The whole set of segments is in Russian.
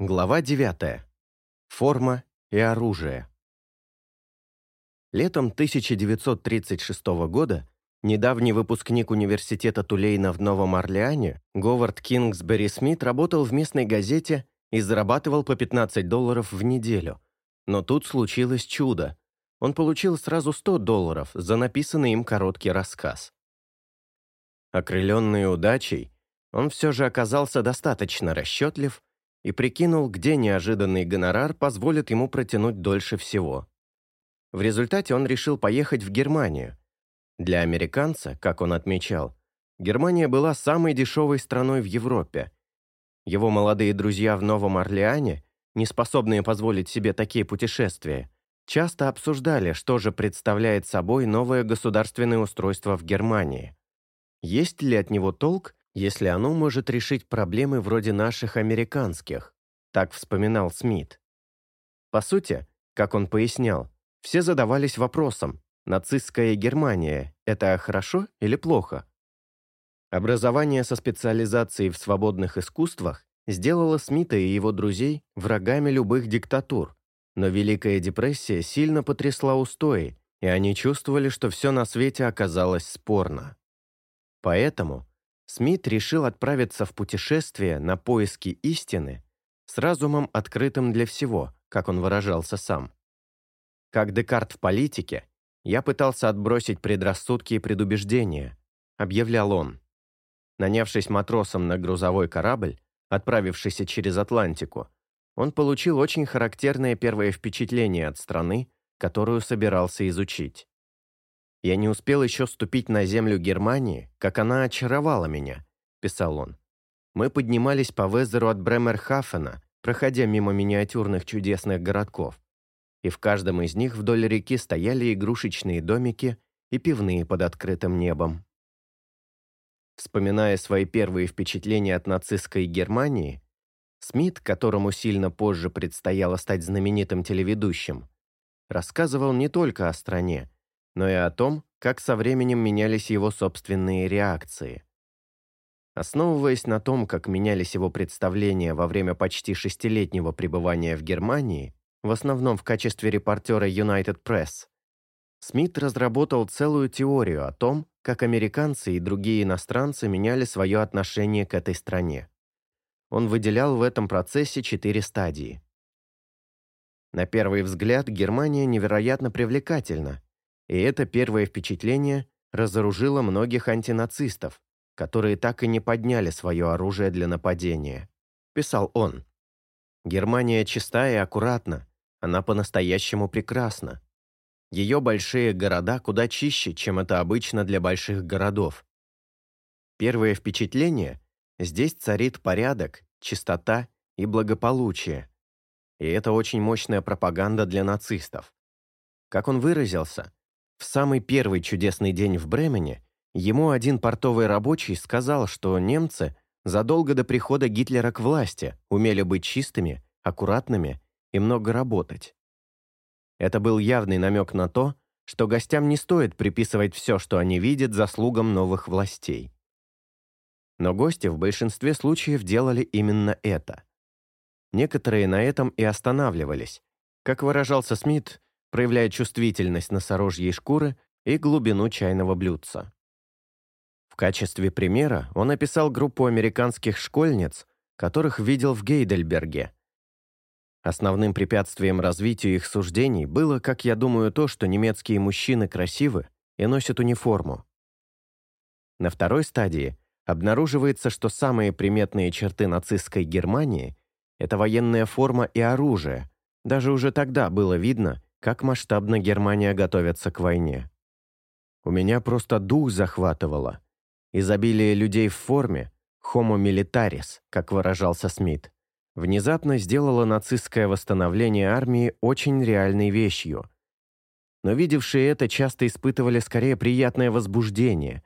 Глава 9. Форма и оружие. Летом 1936 года недавний выпускник университета Тулейна в Новом Орлеане Говард Кингсбери Смит работал в местной газете и зарабатывал по 15 долларов в неделю. Но тут случилось чудо. Он получил сразу 100 долларов за написанный им короткий рассказ. Окрыленный удачей, он все же оказался достаточно расчетлив и прикинул, где неожиданный гонорар позволит ему протянуть дольше всего. В результате он решил поехать в Германию. Для американца, как он отмечал, Германия была самой дешевой страной в Европе. Его молодые друзья в Новом Орлеане, не способные позволить себе такие путешествия, часто обсуждали, что же представляет собой новое государственное устройство в Германии. Есть ли от него толк если оно может решить проблемы вроде наших американских, так вспоминал Смит. По сути, как он пояснял, все задавались вопросом, нацистская Германия – это хорошо или плохо? Образование со специализацией в свободных искусствах сделало Смита и его друзей врагами любых диктатур, но Великая депрессия сильно потрясла устои, и они чувствовали, что все на свете оказалось спорно. Поэтому Смит решил отправиться в путешествие на поиски истины с разумом открытым для всего, как он выражался сам. Как Декарт в политике, я пытался отбросить предрассудки и предубеждения, объявлял он. Нанявшись матросом на грузовой корабль, отправившийся через Атлантику, он получил очень характерное первое впечатление от страны, которую собирался изучить. «Я не успел еще ступить на землю Германии, как она очаровала меня», — писал он. «Мы поднимались по Везеру от Бремерхафена, проходя мимо миниатюрных чудесных городков. И в каждом из них вдоль реки стояли игрушечные домики и пивные под открытым небом. Вспоминая свои первые впечатления от нацистской Германии, Смит, которому сильно позже предстояло стать знаменитым телеведущим, рассказывал не только о стране, но и о том, как со временем менялись его собственные реакции. Основываясь на том, как менялись его представления во время почти шестилетнего пребывания в Германии, в основном в качестве репортера United Press, Смит разработал целую теорию о том, как американцы и другие иностранцы меняли свое отношение к этой стране. Он выделял в этом процессе четыре стадии. На первый взгляд Германия невероятно привлекательна, и это первое впечатление разоружило многих антинацистов, которые так и не подняли свое оружие для нападения. Писал он. «Германия чиста и аккуратна, она по-настоящему прекрасна. Ее большие города куда чище, чем это обычно для больших городов. Первое впечатление – здесь царит порядок, чистота и благополучие. И это очень мощная пропаганда для нацистов. Как он выразился, в самый первый чудесный день в Бремене ему один портовый рабочий сказал, что немцы задолго до прихода Гитлера к власти умели быть чистыми, аккуратными и много работать. Это был явный намек на то, что гостям не стоит приписывать все, что они видят, заслугам новых властей. Но гости в большинстве случаев делали именно это. Некоторые на этом и останавливались. Как выражался Смит, проявляя чувствительность носорожьей шкуры и глубину чайного блюдца. В качестве примера он описал группу американских школьниц, которых видел в Гейдельберге. Основным препятствием развитию их суждений было, как я думаю, то, что немецкие мужчины красивы и носят униформу. На второй стадии обнаруживается, что самые приметные черты нацистской Германии – это военная форма и оружие. Даже уже тогда было видно, как масштабно Германия готовится к войне. У меня просто дух захватывало. Изобилие людей в форме, homo militaris, как выражался Смит, внезапно сделало нацистское восстановление армии очень реальной вещью. Но видевшие это часто испытывали скорее приятное возбуждение.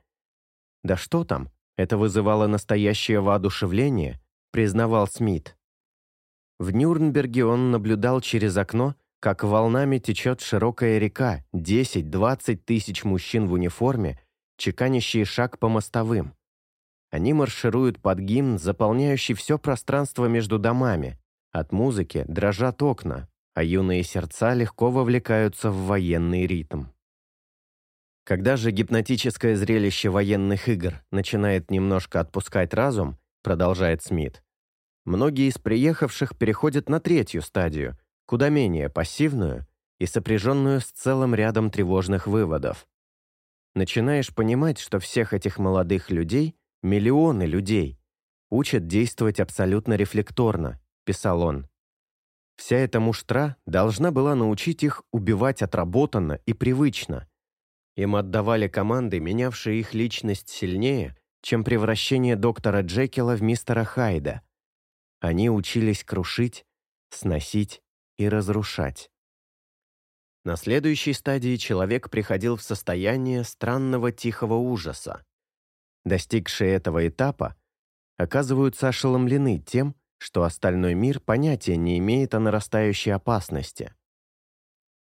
Да что там, это вызывало настоящее воодушевление, признавал Смит. В Нюрнберге он наблюдал через окно, как волнами течет широкая река, 10-20 тысяч мужчин в униформе, чеканящие шаг по мостовым. Они маршируют под гимн, заполняющий все пространство между домами, От музыки дрожат окна, а юные сердца легко вовлекаются в военный ритм. Когда же гипнотическое зрелище военных игр начинает немножко отпускать разум, продолжает Смит, многие из приехавших переходят на третью стадию, куда менее пассивную и сопряженную с целым рядом тревожных выводов. Начинаешь понимать, что всех этих молодых людей, миллионы людей, учат действовать абсолютно рефлекторно, писал он. Вся эта муштра должна была научить их убивать отработанно и привычно. Им отдавали команды, менявшие их личность сильнее, чем превращение доктора Джекила в мистера Хайда. Они учились крушить, сносить и разрушать. На следующей стадии человек приходил в состояние странного тихого ужаса. Достигшие этого этапа оказываются ошеломлены тем, что остальной мир понятия не имеет о нарастающей опасности.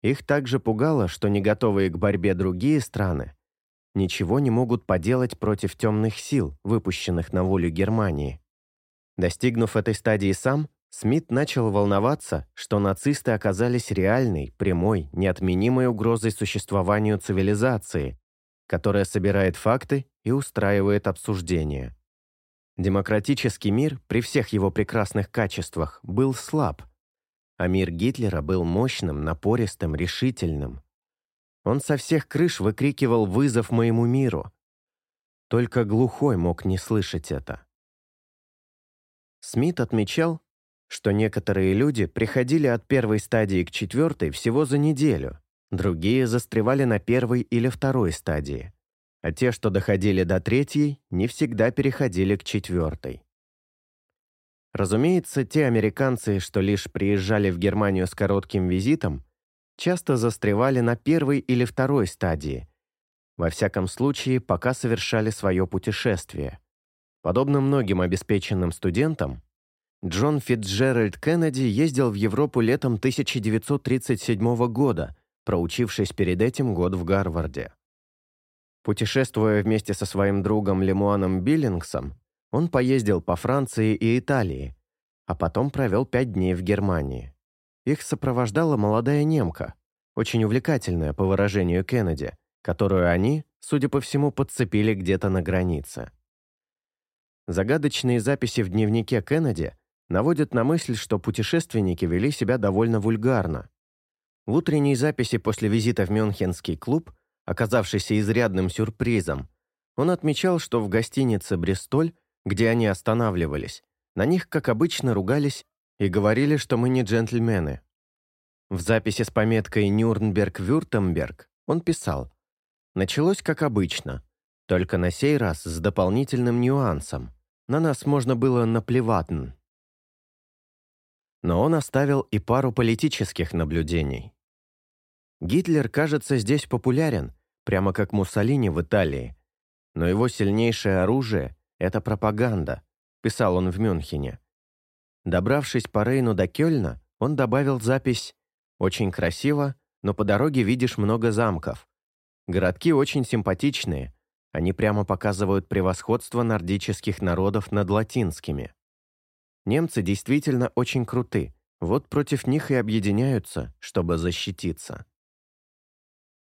Их также пугало, что не готовые к борьбе другие страны ничего не могут поделать против темных сил, выпущенных на волю Германии. Достигнув этой стадии сам, Смит начал волноваться, что нацисты оказались реальной, прямой, неотменимой угрозой существованию цивилизации, которая собирает факты и устраивает обсуждения. Демократический мир при всех его прекрасных качествах был слаб, а мир Гитлера был мощным, напористым, решительным. Он со всех крыш выкрикивал вызов моему миру. Только глухой мог не слышать это. Смит отмечал, что некоторые люди приходили от первой стадии к четвертой всего за неделю, другие застревали на первой или второй стадии а те, что доходили до третьей, не всегда переходили к четвертой. Разумеется, те американцы, что лишь приезжали в Германию с коротким визитом, часто застревали на первой или второй стадии, во всяком случае, пока совершали свое путешествие. Подобно многим обеспеченным студентам, Джон Фитцджеральд Кеннеди ездил в Европу летом 1937 года, проучившись перед этим год в Гарварде. Путешествуя вместе со своим другом Лемуаном Биллингсом, он поездил по Франции и Италии, а потом провел пять дней в Германии. Их сопровождала молодая немка, очень увлекательная по выражению Кеннеди, которую они, судя по всему, подцепили где-то на границе. Загадочные записи в дневнике Кеннеди наводят на мысль, что путешественники вели себя довольно вульгарно. В утренней записи после визита в Мюнхенский клуб оказавшийся изрядным сюрпризом, он отмечал, что в гостинице «Бристоль», где они останавливались, на них, как обычно, ругались и говорили, что мы не джентльмены. В записи с пометкой «Нюрнберг-Вюртемберг» он писал «Началось как обычно, только на сей раз с дополнительным нюансом. На нас можно было наплевать». Но он оставил и пару политических наблюдений. Гитлер, кажется, здесь популярен, прямо как Муссолини в Италии. Но его сильнейшее оружие — это пропаганда, писал он в Мюнхене. Добравшись по Рейну до Кёльна, он добавил запись «Очень красиво, но по дороге видишь много замков. Городки очень симпатичные, они прямо показывают превосходство нордических народов над латинскими. Немцы действительно очень круты, вот против них и объединяются, чтобы защититься.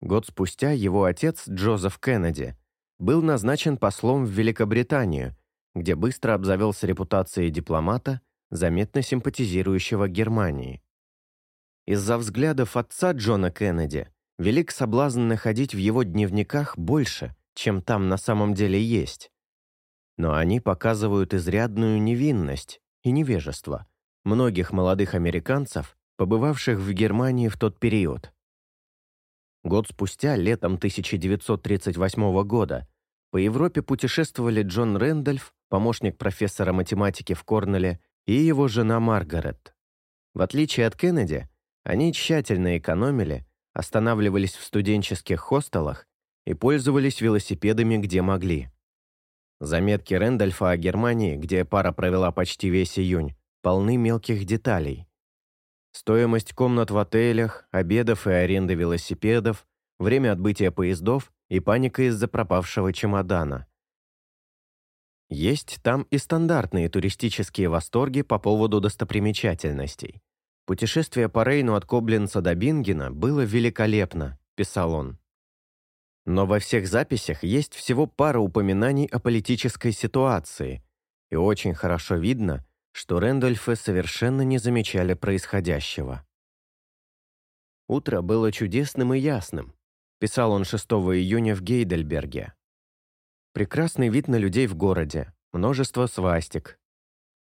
Год спустя его отец, Джозеф Кеннеди, был назначен послом в Великобританию, где быстро обзавелся репутацией дипломата, заметно симпатизирующего Германии. Из-за взглядов отца Джона Кеннеди велик соблазн находить в его дневниках больше, чем там на самом деле есть. Но они показывают изрядную невинность и невежество многих молодых американцев, побывавших в Германии в тот период. Год спустя, летом 1938 года, по Европе путешествовали Джон Рэндольф, помощник профессора математики в Корнелле, и его жена Маргарет. В отличие от Кеннеди, они тщательно экономили, останавливались в студенческих хостелах и пользовались велосипедами где могли. Заметки Рэндольфа о Германии, где пара провела почти весь июнь, полны мелких деталей. Стоимость комнат в отелях, обедов и аренды велосипедов, время отбытия поездов и паника из-за пропавшего чемодана. Есть там и стандартные туристические восторги по поводу достопримечательностей. Путешествие по Рейну от Коблинца до Бингена было великолепно, писал он. Но во всех записях есть всего пара упоминаний о политической ситуации, и очень хорошо видно, что Рэндольфы совершенно не замечали происходящего. Утро было чудесным и ясным, писал он 6 июня в Гейдельберге. Прекрасный вид на людей в городе, множество свастик.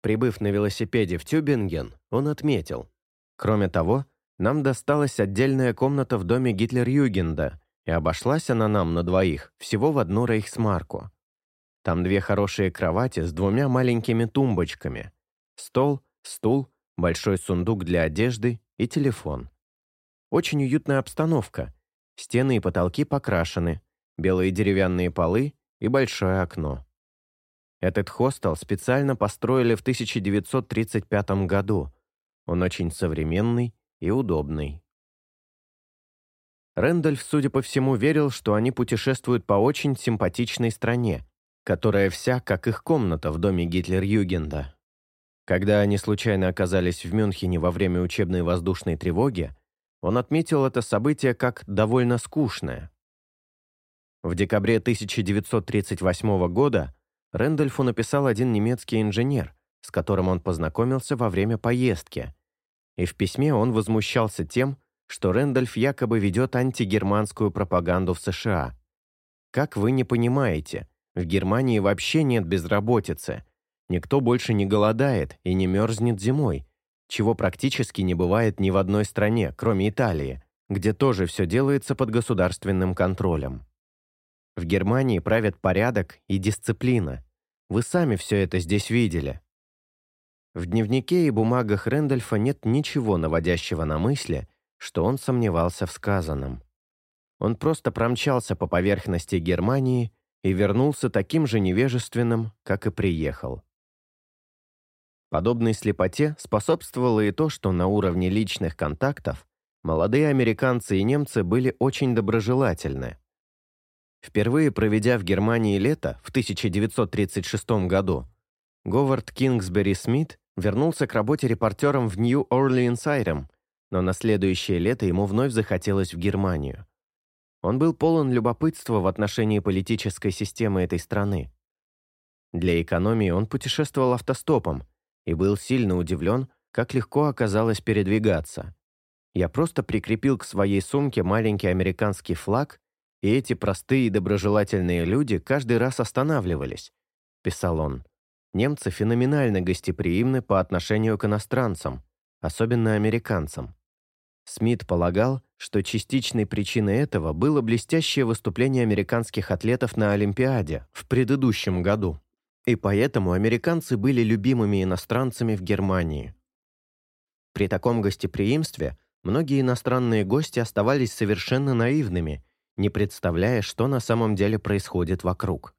Прибыв на велосипеде в Тюбинген, он отметил. Кроме того, нам досталась отдельная комната в доме Гитлер-Югенда, и обошлась она нам на двоих всего в одну рейхсмарку. Там две хорошие кровати с двумя маленькими тумбочками, стол, стул, большой сундук для одежды и телефон. Очень уютная обстановка. Стены и потолки покрашены, белые деревянные полы и большое окно. Этот хостел специально построили в 1935 году. Он очень современный и удобный. Рэндольф, судя по всему, верил, что они путешествуют по очень симпатичной стране, которая вся как их комната в доме Гитлер-Югенда. Когда они случайно оказались в Мюнхене во время учебной воздушной тревоги, он отметил это событие как довольно скучное. В декабре 1938 года Рэндольфу написал один немецкий инженер, с которым он познакомился во время поездки, и в письме он возмущался тем, что Рэндольф якобы ведет антигерманскую пропаганду в США. Как вы не понимаете, в Германии вообще нет безработицы. Никто больше не голодает и не мерзнет зимой, чего практически не бывает ни в одной стране, кроме Италии, где тоже все делается под государственным контролем. В Германии правят порядок и дисциплина. Вы сами все это здесь видели. В дневнике и бумагах Рэндольфа нет ничего наводящего на мысли, что он сомневался в сказанном. Он просто промчался по поверхности Германии и вернулся таким же невежественным, как и приехал. Подобной слепоте способствовало и то, что на уровне личных контактов молодые американцы и немцы были очень доброжелательны. Впервые проведя в Германии лето в 1936 году, Говард Кингсбери Смит вернулся к работе репортером в Нью-Орлеанс-Айрем но на следующее лето ему вновь захотелось в Германию. Он был полон любопытства в отношении политической системы этой страны. Для экономии он путешествовал автостопом и был сильно удивлен, как легко оказалось передвигаться. Я просто прикрепил к своей сумке маленький американский флаг, и эти простые и доброжелательные люди каждый раз останавливались, писал он. Немцы феноменально гостеприимны по отношению к иностранцам, особенно американцам. Смит полагал, что частичной причиной этого было блестящее выступление американских атлетов на Олимпиаде в предыдущем году. И поэтому американцы были любимыми иностранцами в Германии. При таком гостеприимстве многие иностранные гости оставались совершенно наивными, не представляя, что на самом деле происходит вокруг.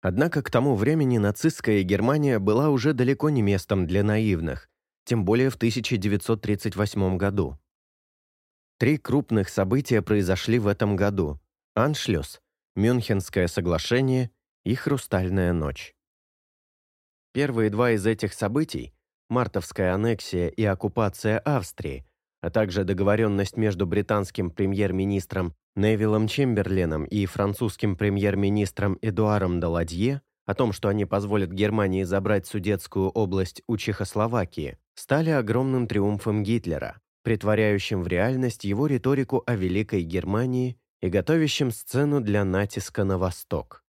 Однако к тому времени нацистская Германия была уже далеко не местом для наивных, тем более в 1938 году. Три крупных события произошли в этом году. Аншлюс, Мюнхенское соглашение и Хрустальная ночь. Первые два из этих событий – мартовская аннексия и оккупация Австрии, а также договоренность между британским премьер-министром Невиллом Чемберленом и французским премьер-министром Эдуаром Даладье о том, что они позволят Германии забрать Судетскую область у Чехословакии, стали огромным триумфом Гитлера, притворяющим в реальность его риторику о Великой Германии и готовящим сцену для натиска на восток.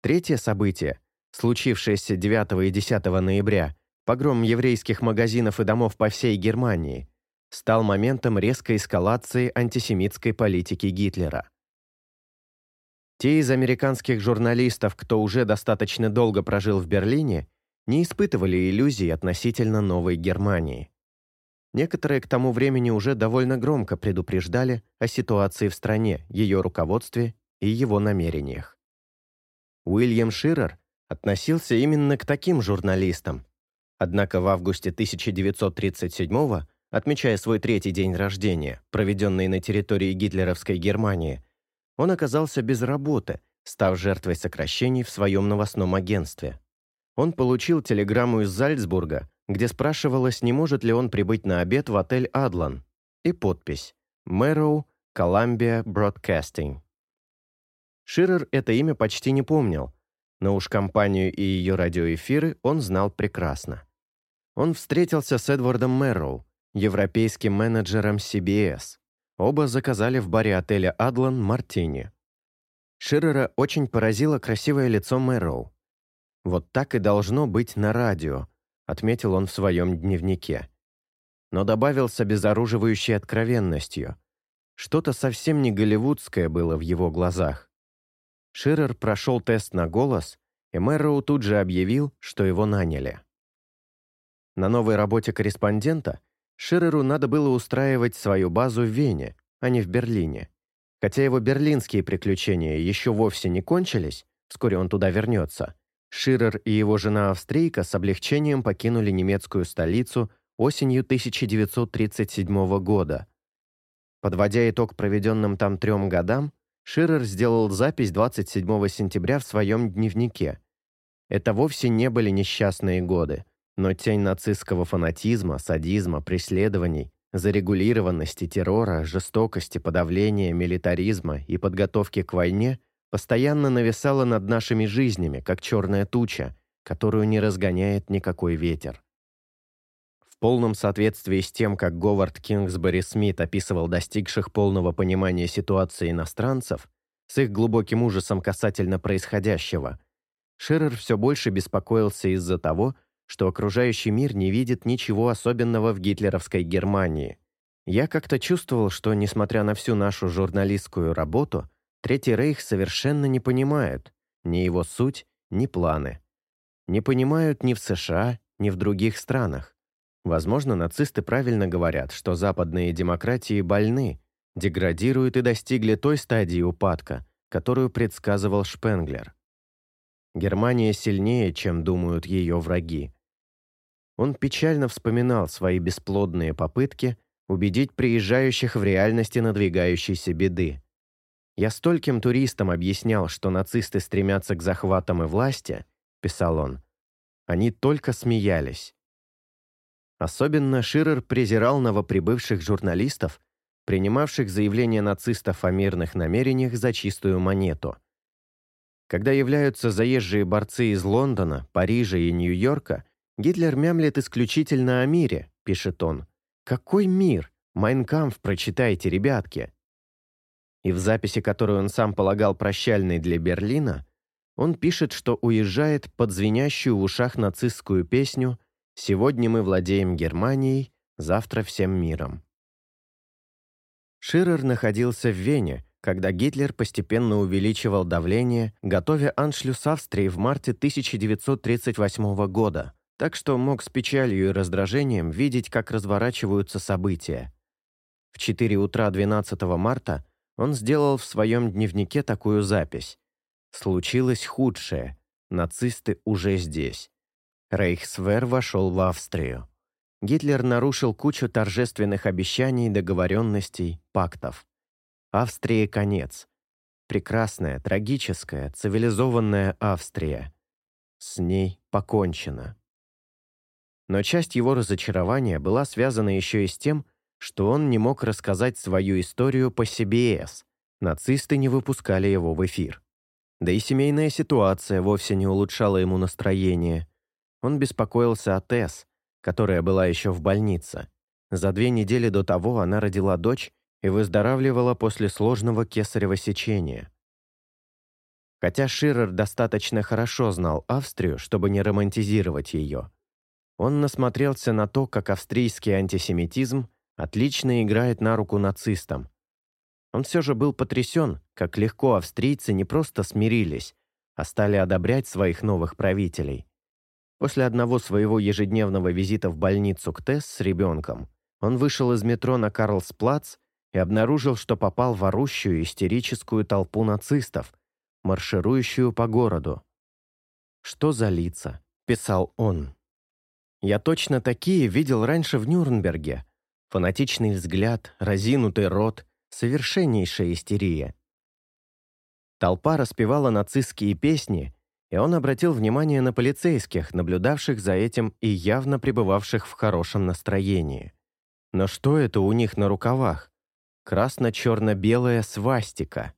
Третье событие, случившееся 9 и 10 ноября, погром еврейских магазинов и домов по всей Германии, стал моментом резкой эскалации антисемитской политики Гитлера. Те из американских журналистов, кто уже достаточно долго прожил в Берлине, не испытывали иллюзий относительно Новой Германии. Некоторые к тому времени уже довольно громко предупреждали о ситуации в стране, ее руководстве и его намерениях. Уильям Ширер относился именно к таким журналистам. Однако в августе 1937 отмечая свой третий день рождения, проведенный на территории гитлеровской Германии, он оказался без работы, став жертвой сокращений в своем новостном агентстве. Он получил телеграмму из Зальцбурга, где спрашивалось, не может ли он прибыть на обед в отель «Адлан», и подпись «Мэроу, Columbia Broadcasting». Ширер это имя почти не помнил, но уж компанию и ее радиоэфиры он знал прекрасно. Он встретился с Эдвардом Мэрроу, европейским менеджером CBS. Оба заказали в баре отеля «Адлан» мартини. Ширера очень поразило красивое лицо Мэрроу. «Вот так и должно быть на радио», отметил он в своем дневнике. Но добавил с обезоруживающей откровенностью. Что-то совсем не голливудское было в его глазах. Ширер прошел тест на голос, и Мэрроу тут же объявил, что его наняли. На новой работе корреспондента Ширеру надо было устраивать свою базу в Вене, а не в Берлине. Хотя его берлинские приключения еще вовсе не кончились, вскоре он туда вернется, Ширер и его жена-австрийка с облегчением покинули немецкую столицу осенью 1937 года. Подводя итог проведенным там трем годам, Ширер сделал запись 27 сентября в своем дневнике. Это вовсе не были несчастные годы, но тень нацистского фанатизма, садизма, преследований, зарегулированности, террора, жестокости, подавления, милитаризма и подготовки к войне постоянно нависала над нашими жизнями, как черная туча, которую не разгоняет никакой ветер. В полном соответствии с тем, как Говард Кингсбери Смит описывал достигших полного понимания ситуации иностранцев, с их глубоким ужасом касательно происходящего, Ширер все больше беспокоился из-за того, что окружающий мир не видит ничего особенного в гитлеровской Германии. Я как-то чувствовал, что, несмотря на всю нашу журналистскую работу, Третий Рейх совершенно не понимают ни его суть, ни планы. Не понимают ни в США, ни в других странах. Возможно, нацисты правильно говорят, что западные демократии больны, деградируют и достигли той стадии упадка, которую предсказывал Шпенглер. Германия сильнее, чем думают ее враги. Он печально вспоминал свои бесплодные попытки убедить приезжающих в реальности надвигающейся беды. «Я стольким туристам объяснял, что нацисты стремятся к захватам и власти», — писал он. Они только смеялись. Особенно Ширер презирал новоприбывших журналистов, принимавших заявления нацистов о мирных намерениях за чистую монету. Когда являются заезжие борцы из Лондона, Парижа и Нью-Йорка, Гитлер мямлет исключительно о мире, пишет он. «Какой мир? Майнкамф прочитайте, ребятки!» И в записи, которую он сам полагал прощальной для Берлина, он пишет, что уезжает под звенящую в ушах нацистскую песню «Сегодня мы владеем Германией, завтра всем миром». Ширер находился в Вене, когда Гитлер постепенно увеличивал давление, готовя аншлюс Австрии в марте 1938 года, так что мог с печалью и раздражением видеть, как разворачиваются события. В 4 утра 12 марта он сделал в своем дневнике такую запись. «Случилось худшее. Нацисты уже здесь. Рейхсвер вошел в Австрию. Гитлер нарушил кучу торжественных обещаний, договоренностей, пактов. Австрии конец. Прекрасная, трагическая, цивилизованная Австрия. С ней покончено. Но часть его разочарования была связана еще и с тем, что он не мог рассказать свою историю по CBS. Нацисты не выпускали его в эфир. Да и семейная ситуация вовсе не улучшала ему настроение. Он беспокоился о Тесс, которая была еще в больнице. За две недели до того она родила дочь и выздоравливала после сложного кесарево сечения. Хотя Ширер достаточно хорошо знал Австрию, чтобы не романтизировать ее, он насмотрелся на то, как австрийский антисемитизм отлично играет на руку нацистам. Он все же был потрясен, как легко австрийцы не просто смирились, а стали одобрять своих новых правителей. После одного своего ежедневного визита в больницу к Тесс с ребенком, он вышел из метро на Карлсплац и обнаружил, что попал в орущую истерическую толпу нацистов, марширующую по городу. «Что за лица?» – писал он. «Я точно такие видел раньше в Нюрнберге, Фанатичный взгляд, разинутый рот, совершеннейшая истерия. Толпа распевала нацистские песни, и он обратил внимание на полицейских, наблюдавших за этим и явно пребывавших в хорошем настроении. Но что это у них на рукавах? Красно-черно-белая свастика.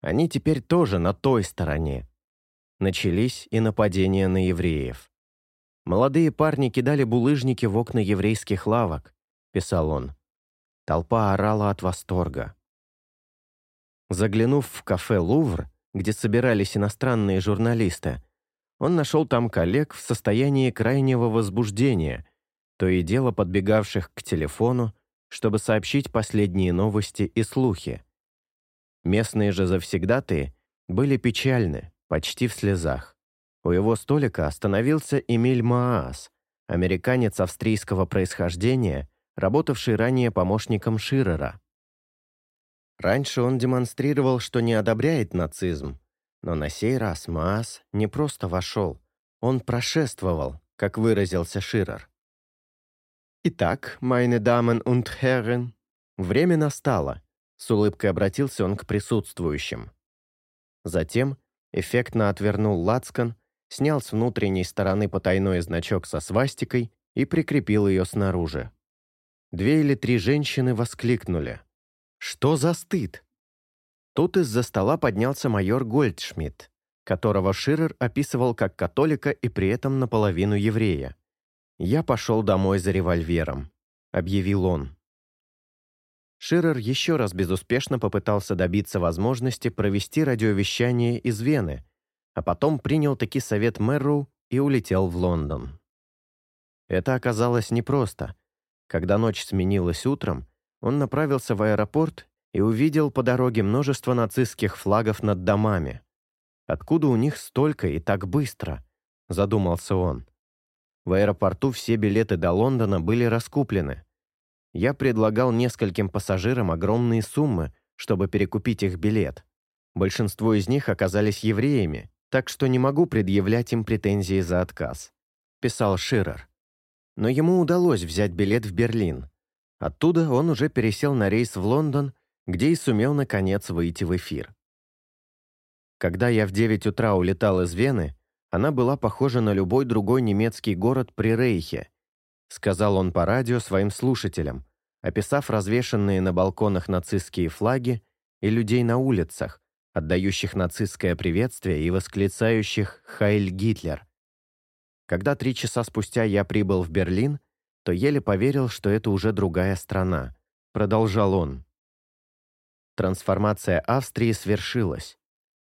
Они теперь тоже на той стороне. Начались и нападения на евреев. «Молодые парни кидали булыжники в окна еврейских лавок», — писал он. Толпа орала от восторга. Заглянув в кафе «Лувр», где собирались иностранные журналисты, он нашел там коллег в состоянии крайнего возбуждения, то и дело подбегавших к телефону, чтобы сообщить последние новости и слухи. Местные же завсегдатые были печальны, почти в слезах. У его столика остановился Эмиль Маас, американец австрийского происхождения, работавший ранее помощником Ширера. Раньше он демонстрировал, что не одобряет нацизм, но на сей раз Маас не просто вошел, он прошествовал, как выразился Ширер. «Итак, meine Damen und Herren, время настало», с улыбкой обратился он к присутствующим. Затем эффектно отвернул лацкан, снял с внутренней стороны потайной значок со свастикой и прикрепил ее снаружи. Две или три женщины воскликнули. «Что за стыд?» Тут из-за стола поднялся майор Гольдшмидт, которого Ширер описывал как католика и при этом наполовину еврея. «Я пошел домой за револьвером», — объявил он. Ширер еще раз безуспешно попытался добиться возможности провести радиовещание из Вены, а потом принял таки совет Мэрроу и улетел в Лондон. Это оказалось непросто. Когда ночь сменилась утром, он направился в аэропорт и увидел по дороге множество нацистских флагов над домами. «Откуда у них столько и так быстро?» – задумался он. В аэропорту все билеты до Лондона были раскуплены. Я предлагал нескольким пассажирам огромные суммы, чтобы перекупить их билет. Большинство из них оказались евреями, так что не могу предъявлять им претензии за отказ», — писал Ширер. Но ему удалось взять билет в Берлин. Оттуда он уже пересел на рейс в Лондон, где и сумел, наконец, выйти в эфир. Когда я в 9 утра улетал из Вены, она была похожа на любой другой немецкий город при Рейхе, сказал он по радио своим слушателям, описав развешанные на балконах нацистские флаги и людей на улицах, отдающих нацистское приветствие и восклицающих «Хайль Гитлер». Когда три часа спустя я прибыл в Берлин, то еле поверил, что это уже другая страна. Продолжал он. Трансформация Австрии свершилась.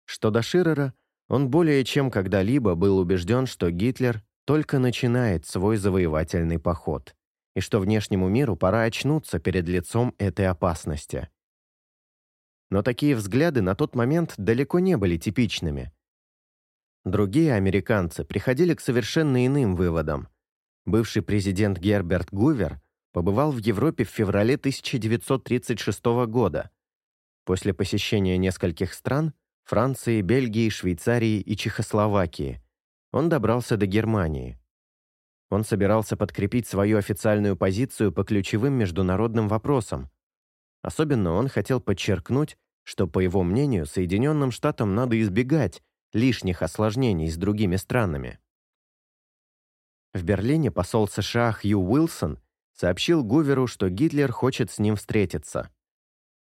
Что до Ширера, он более чем когда-либо был убежден, что Гитлер только начинает свой завоевательный поход, и что внешнему миру пора очнуться перед лицом этой опасности. Но такие взгляды на тот момент далеко не были типичными. Другие американцы приходили к совершенно иным выводам. Бывший президент Герберт Гувер побывал в Европе в феврале 1936 года. После посещения нескольких стран – Франции, Бельгии, Швейцарии и Чехословакии – он добрался до Германии. Он собирался подкрепить свою официальную позицию по ключевым международным вопросам, Особенно он хотел подчеркнуть, что, по его мнению, Соединенным Штатам надо избегать лишних осложнений с другими странами. В Берлине посол США Хью Уилсон сообщил Гуверу, что Гитлер хочет с ним встретиться.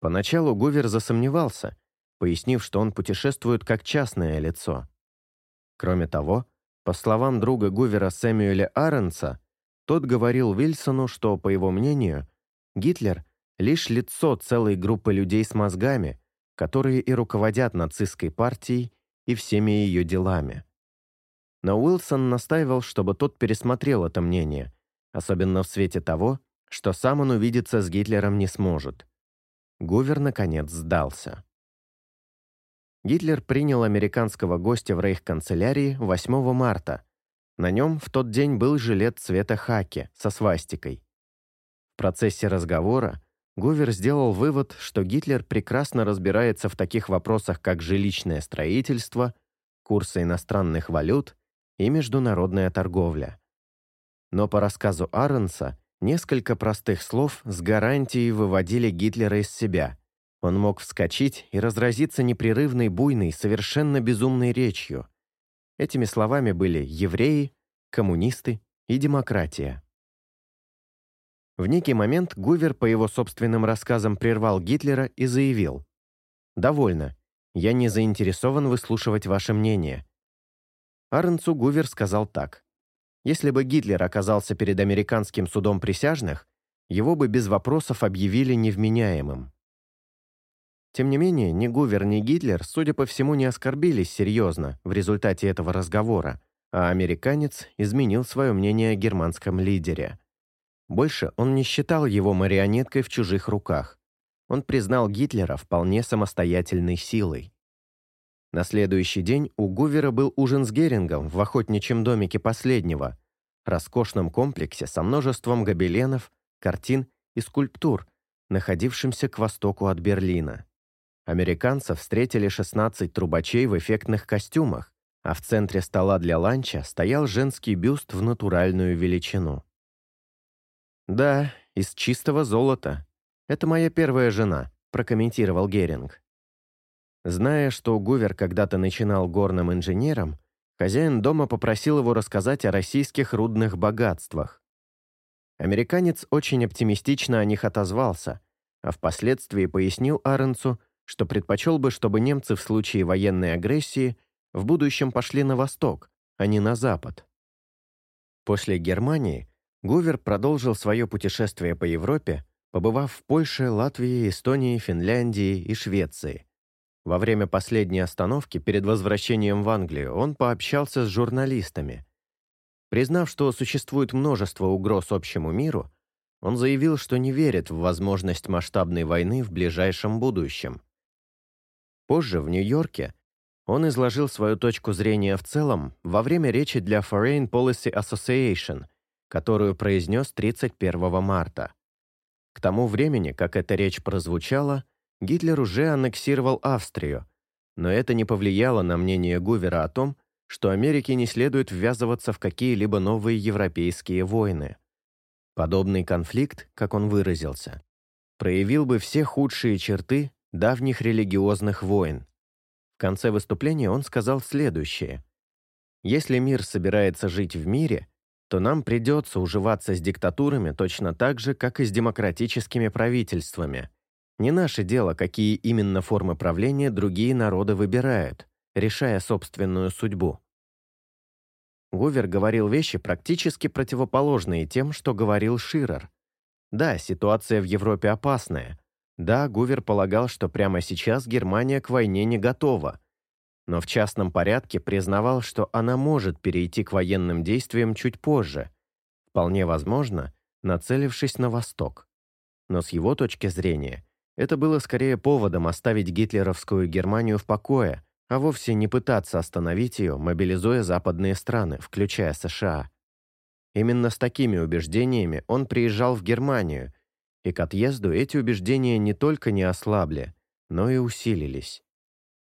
Поначалу Гувер засомневался, пояснив, что он путешествует как частное лицо. Кроме того, по словам друга Гувера Сэмюэля Аренса, тот говорил Вильсону, что, по его мнению, Гитлер лишь лицо целой группы людей с мозгами, которые и руководят нацистской партией и всеми ее делами. Но Уилсон настаивал, чтобы тот пересмотрел это мнение, особенно в свете того, что сам он увидеться с Гитлером не сможет. Гувер, наконец, сдался. Гитлер принял американского гостя в рейх-канцелярии 8 марта. На нем в тот день был жилет цвета хаки со свастикой. В процессе разговора Гувер сделал вывод, что Гитлер прекрасно разбирается в таких вопросах, как жилищное строительство, курсы иностранных валют и международная торговля. Но по рассказу Аренса, несколько простых слов с гарантией выводили Гитлера из себя, Он мог вскочить и разразиться непрерывной, буйной, совершенно безумной речью. Этими словами были евреи, коммунисты и демократия. В некий момент Гувер по его собственным рассказам прервал Гитлера и заявил «Довольно. Я не заинтересован выслушивать ваше мнение». Арнцу Гувер сказал так. «Если бы Гитлер оказался перед американским судом присяжных, его бы без вопросов объявили невменяемым». Тем не менее, ни Гувер, ни Гитлер, судя по всему, не оскорбились серьезно в результате этого разговора, а американец изменил свое мнение о германском лидере. Больше он не считал его марионеткой в чужих руках. Он признал Гитлера вполне самостоятельной силой. На следующий день у Гувера был ужин с Герингом в охотничьем домике последнего, роскошном комплексе со множеством гобеленов, картин и скульптур, находившимся к востоку от Берлина. Американцев встретили 16 трубачей в эффектных костюмах, а в центре стола для ланча стоял женский бюст в натуральную величину. «Да, из чистого золота. Это моя первая жена», – прокомментировал Геринг. Зная, что Гувер когда-то начинал горным инженером, хозяин дома попросил его рассказать о российских рудных богатствах. Американец очень оптимистично о них отозвался, а впоследствии пояснил Аренцу, что предпочел бы, чтобы немцы в случае военной агрессии в будущем пошли на восток, а не на запад. После Германии Гувер продолжил свое путешествие по Европе, побывав в Польше, Латвии, Эстонии, Финляндии и Швеции. Во время последней остановки перед возвращением в Англию он пообщался с журналистами. Признав, что существует множество угроз общему миру, он заявил, что не верит в возможность масштабной войны в ближайшем будущем. Позже, в Нью-Йорке, он изложил свою точку зрения в целом во время речи для Foreign Policy Association – которую произнес 31 марта. К тому времени, как эта речь прозвучала, Гитлер уже аннексировал Австрию, но это не повлияло на мнение Гувера о том, что Америке не следует ввязываться в какие-либо новые европейские войны. Подобный конфликт, как он выразился, проявил бы все худшие черты давних религиозных войн. В конце выступления он сказал следующее. «Если мир собирается жить в мире, то нам придется уживаться с диктатурами точно так же, как и с демократическими правительствами. Не наше дело, какие именно формы правления другие народы выбирают, решая собственную судьбу. Гувер говорил вещи практически противоположные тем, что говорил Ширер. Да, ситуация в Европе опасная. Да, Гувер полагал, что прямо сейчас Германия к войне не готова – но в частном порядке признавал, что она может перейти к военным действиям чуть позже, вполне возможно, нацелившись на восток. Но с его точки зрения, это было скорее поводом оставить гитлеровскую Германию в покое, а вовсе не пытаться остановить ее, мобилизуя западные страны, включая США. Именно с такими убеждениями он приезжал в Германию, и к отъезду эти убеждения не только не ослабли, но и усилились.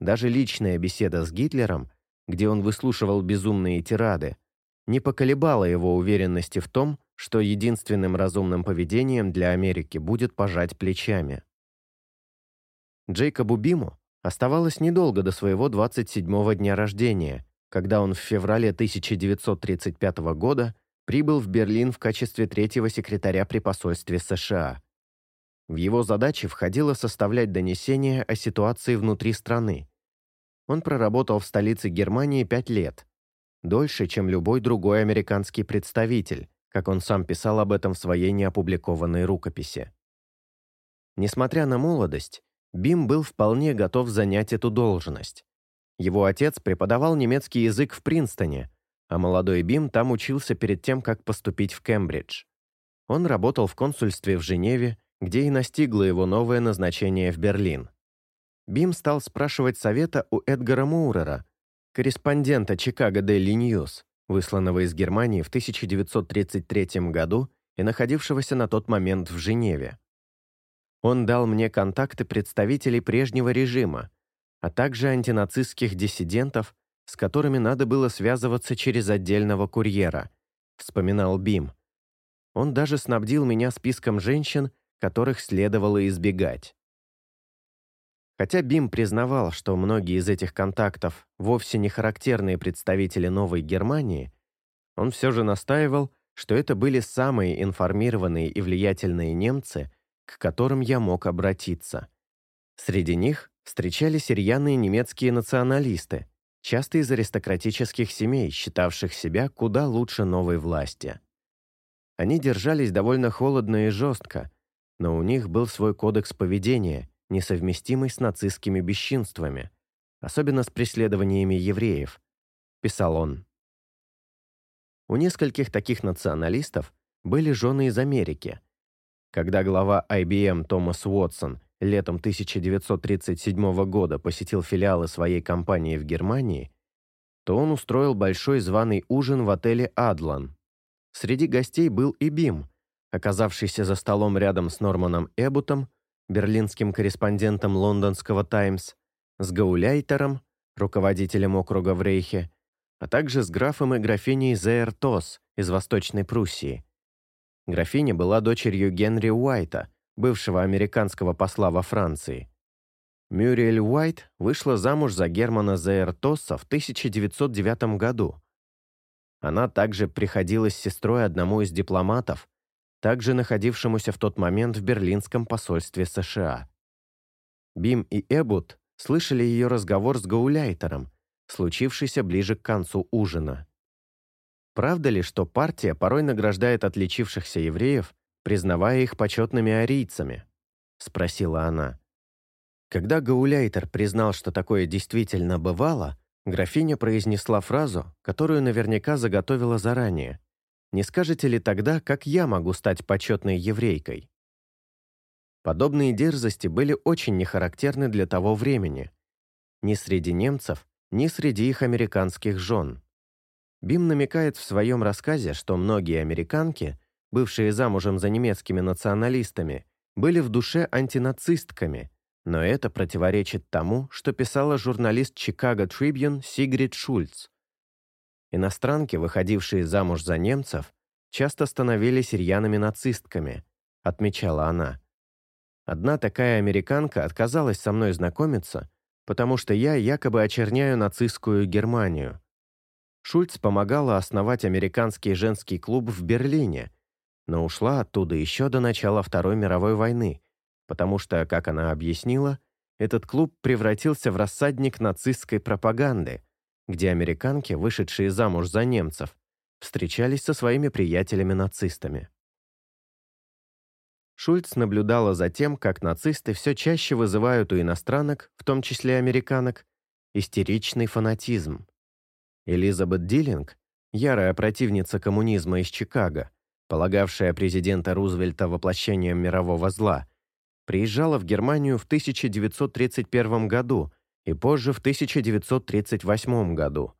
Даже личная беседа с Гитлером, где он выслушивал безумные тирады, не поколебала его уверенности в том, что единственным разумным поведением для Америки будет пожать плечами. Джейкобу Биму оставалось недолго до своего 27-го дня рождения, когда он в феврале 1935 года прибыл в Берлин в качестве третьего секретаря при посольстве США. В его задачи входило составлять донесения о ситуации внутри страны. Он проработал в столице Германии пять лет. Дольше, чем любой другой американский представитель, как он сам писал об этом в своей неопубликованной рукописи. Несмотря на молодость, Бим был вполне готов занять эту должность. Его отец преподавал немецкий язык в Принстоне, а молодой Бим там учился перед тем, как поступить в Кембридж. Он работал в консульстве в Женеве, где и настигло его новое назначение в Берлин. Бим стал спрашивать совета у Эдгара Мурера, корреспондента Чикаго Daily News, высланного из Германии в 1933 году и находившегося на тот момент в Женеве. Он дал мне контакты представителей прежнего режима, а также антинацистских диссидентов, с которыми надо было связываться через отдельного курьера, вспоминал Бим. Он даже снабдил меня списком женщин, которых следовало избегать. Хотя Бим признавал, что многие из этих контактов вовсе не характерные представители Новой Германии, он все же настаивал, что это были самые информированные и влиятельные немцы, к которым я мог обратиться. Среди них встречались рьяные немецкие националисты, часто из аристократических семей, считавших себя куда лучше новой власти. Они держались довольно холодно и жестко, но у них был свой кодекс поведения, несовместимый с нацистскими бесчинствами, особенно с преследованиями евреев, писал он. У нескольких таких националистов были жены из Америки. Когда глава IBM Томас Уотсон летом 1937 года посетил филиалы своей компании в Германии, то он устроил большой званый ужин в отеле «Адлан». Среди гостей был и Бим, оказавшийся за столом рядом с Норманом Эбутом, берлинским корреспондентом лондонского «Таймс», с Гауляйтером, руководителем округа в Рейхе, а также с графом и графиней Зейртос из Восточной Пруссии. Графиня была дочерью Генри Уайта, бывшего американского посла во Франции. Мюриэль Уайт вышла замуж за Германа Зейртоса в 1909 году. Она также приходилась сестрой одному из дипломатов, также находившемуся в тот момент в Берлинском посольстве США. Бим и Эбут слышали ее разговор с Гауляйтером, случившийся ближе к концу ужина. Правда ли, что партия порой награждает отличившихся евреев, признавая их почетными арийцами? Спросила она. Когда Гауляйтер признал, что такое действительно бывало, графиня произнесла фразу, которую наверняка заготовила заранее. Не скажете ли тогда, как я могу стать почетной еврейкой? Подобные дерзости были очень нехарактерны для того времени. Ни среди немцев, ни среди их американских жен. Бим намекает в своем рассказе, что многие американки, бывшие замужем за немецкими националистами, были в душе антинацистками, но это противоречит тому, что писала журналист Chicago Tribune Сигрид Шульц. Иностранки, выходившие замуж за немцев, часто становились рьяными нацистками, отмечала она. Одна такая американка отказалась со мной знакомиться, потому что я якобы очерняю нацистскую Германию. Шульц помогала основать американский женский клуб в Берлине, но ушла оттуда еще до начала Второй мировой войны, потому что, как она объяснила, этот клуб превратился в рассадник нацистской пропаганды, где американки, вышедшие замуж за немцев, встречались со своими приятелями-нацистами. Шульц наблюдала за тем, как нацисты все чаще вызывают у иностранок, в том числе американок, истеричный фанатизм. Элизабет Диллинг, ярая противница коммунизма из Чикаго, полагавшая президента Рузвельта воплощением мирового зла, приезжала в Германию в 1931 году и позже в 1938 году.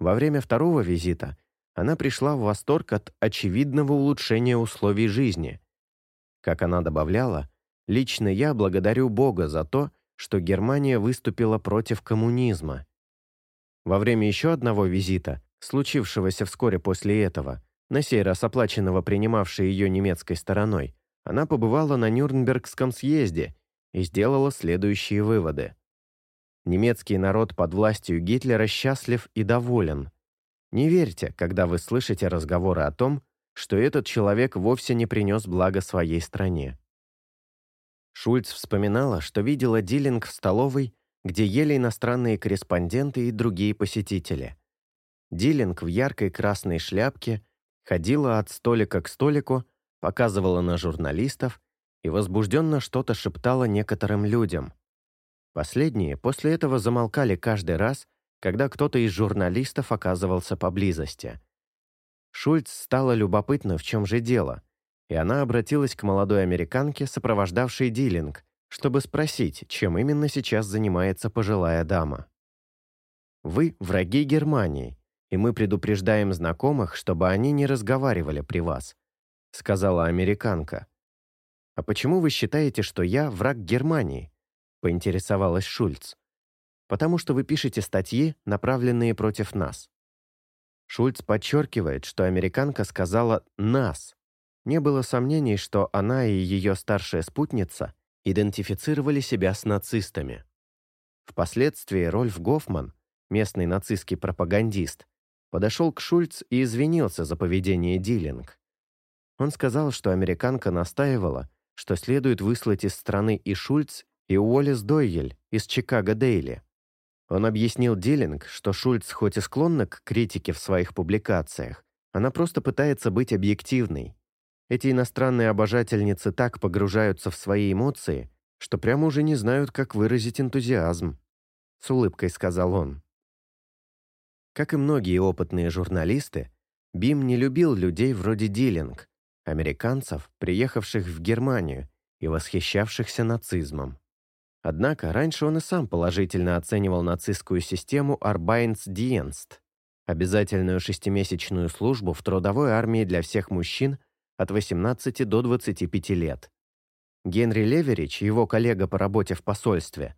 Во время второго визита она пришла в восторг от очевидного улучшения условий жизни – как она добавляла, «Лично я благодарю Бога за то, что Германия выступила против коммунизма». Во время еще одного визита, случившегося вскоре после этого, на сей раз оплаченного принимавшей ее немецкой стороной, она побывала на Нюрнбергском съезде и сделала следующие выводы. Немецкий народ под властью Гитлера счастлив и доволен. Не верьте, когда вы слышите разговоры о том, что этот человек вовсе не принес блага своей стране. Шульц вспоминала, что видела Диллинг в столовой, где ели иностранные корреспонденты и другие посетители. Диллинг в яркой красной шляпке ходила от столика к столику, показывала на журналистов и возбужденно что-то шептала некоторым людям. Последние после этого замолкали каждый раз, когда кто-то из журналистов оказывался поблизости. Шульц стало любопытно, в чем же дело, и она обратилась к молодой американке, сопровождавшей Дилинг, чтобы спросить, чем именно сейчас занимается пожилая дама. «Вы враги Германии, и мы предупреждаем знакомых, чтобы они не разговаривали при вас», сказала американка. «А почему вы считаете, что я враг Германии?» Поинтересовалась Шульц. «Потому что вы пишете статьи, направленные против нас. Шульц подчеркивает, что американка сказала «нас». Не было сомнений, что она и ее старшая спутница идентифицировали себя с нацистами. Впоследствии Рольф Гофман, местный нацистский пропагандист, подошел к Шульц и извинился за поведение Диллинг. Он сказал, что американка настаивала, что следует выслать из страны и Шульц, и Уоллес Дойель из Чикаго Дейли. Он объяснил Диллинг, что Шульц хоть и склонна к критике в своих публикациях, она просто пытается быть объективной. Эти иностранные обожательницы так погружаются в свои эмоции, что прямо уже не знают, как выразить энтузиазм. С улыбкой сказал он. Как и многие опытные журналисты, Бим не любил людей вроде Диллинг, американцев, приехавших в Германию и восхищавшихся нацизмом. Однако раньше он и сам положительно оценивал нацистскую систему Арбайнсдиенст, обязательную шестимесячную службу в трудовой армии для всех мужчин от 18 до 25 лет. Генри Леверич, его коллега по работе в посольстве,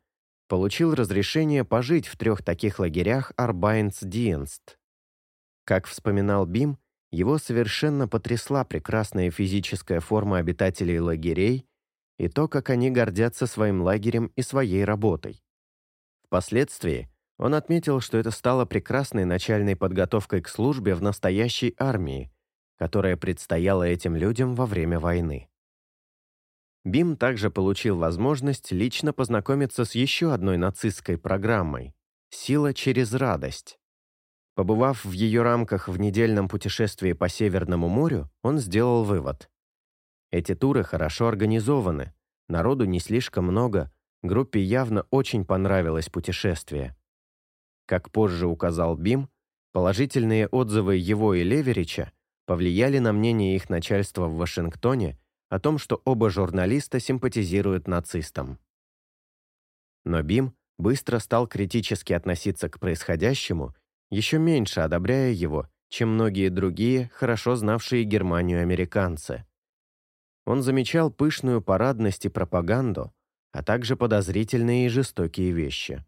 получил разрешение пожить в трех таких лагерях Арбайнсдиенст. Как вспоминал Бим, его совершенно потрясла прекрасная физическая форма обитателей лагерей и то, как они гордятся своим лагерем и своей работой. Впоследствии он отметил, что это стало прекрасной начальной подготовкой к службе в настоящей армии, которая предстояла этим людям во время войны. Бим также получил возможность лично познакомиться с еще одной нацистской программой «Сила через радость». Побывав в ее рамках в недельном путешествии по Северному морю, он сделал вывод. Эти туры хорошо организованы, народу не слишком много, группе явно очень понравилось путешествие. Как позже указал Бим, положительные отзывы его и Леверича повлияли на мнение их начальства в Вашингтоне о том, что оба журналиста симпатизируют нацистам. Но Бим быстро стал критически относиться к происходящему, еще меньше одобряя его, чем многие другие, хорошо знавшие Германию американцы. Он замечал пышную парадность и пропаганду, а также подозрительные и жестокие вещи.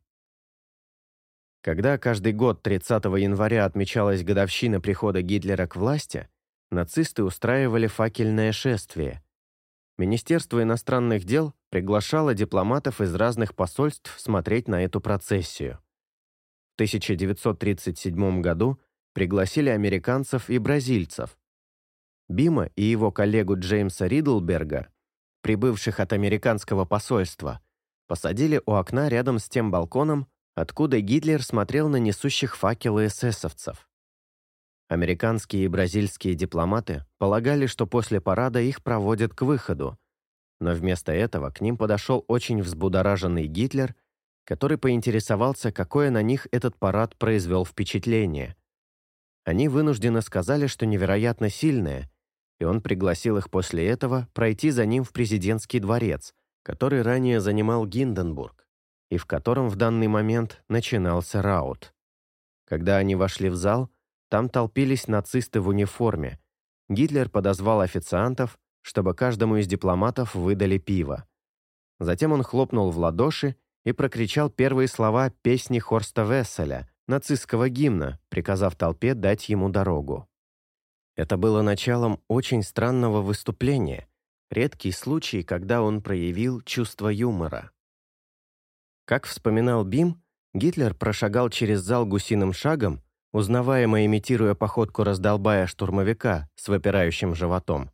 Когда каждый год 30 января отмечалась годовщина прихода Гитлера к власти, нацисты устраивали факельное шествие. Министерство иностранных дел приглашало дипломатов из разных посольств смотреть на эту процессию. В 1937 году пригласили американцев и бразильцев, Бима и его коллегу Джеймса Ридлберга, прибывших от американского посольства, посадили у окна рядом с тем балконом, откуда Гитлер смотрел на несущих факелы эсэсовцев. Американские и бразильские дипломаты полагали, что после парада их проводят к выходу, но вместо этого к ним подошел очень взбудораженный Гитлер, который поинтересовался, какое на них этот парад произвел впечатление. Они вынужденно сказали, что невероятно сильное, и он пригласил их после этого пройти за ним в президентский дворец, который ранее занимал Гинденбург, и в котором в данный момент начинался раут. Когда они вошли в зал, там толпились нацисты в униформе. Гитлер подозвал официантов, чтобы каждому из дипломатов выдали пиво. Затем он хлопнул в ладоши и прокричал первые слова песни Хорста Весселя, нацистского гимна, приказав толпе дать ему дорогу. Это было началом очень странного выступления, редкий случай, когда он проявил чувство юмора. Как вспоминал Бим, Гитлер прошагал через зал гусиным шагом, узнаваемо имитируя походку раздолбая штурмовика с выпирающим животом.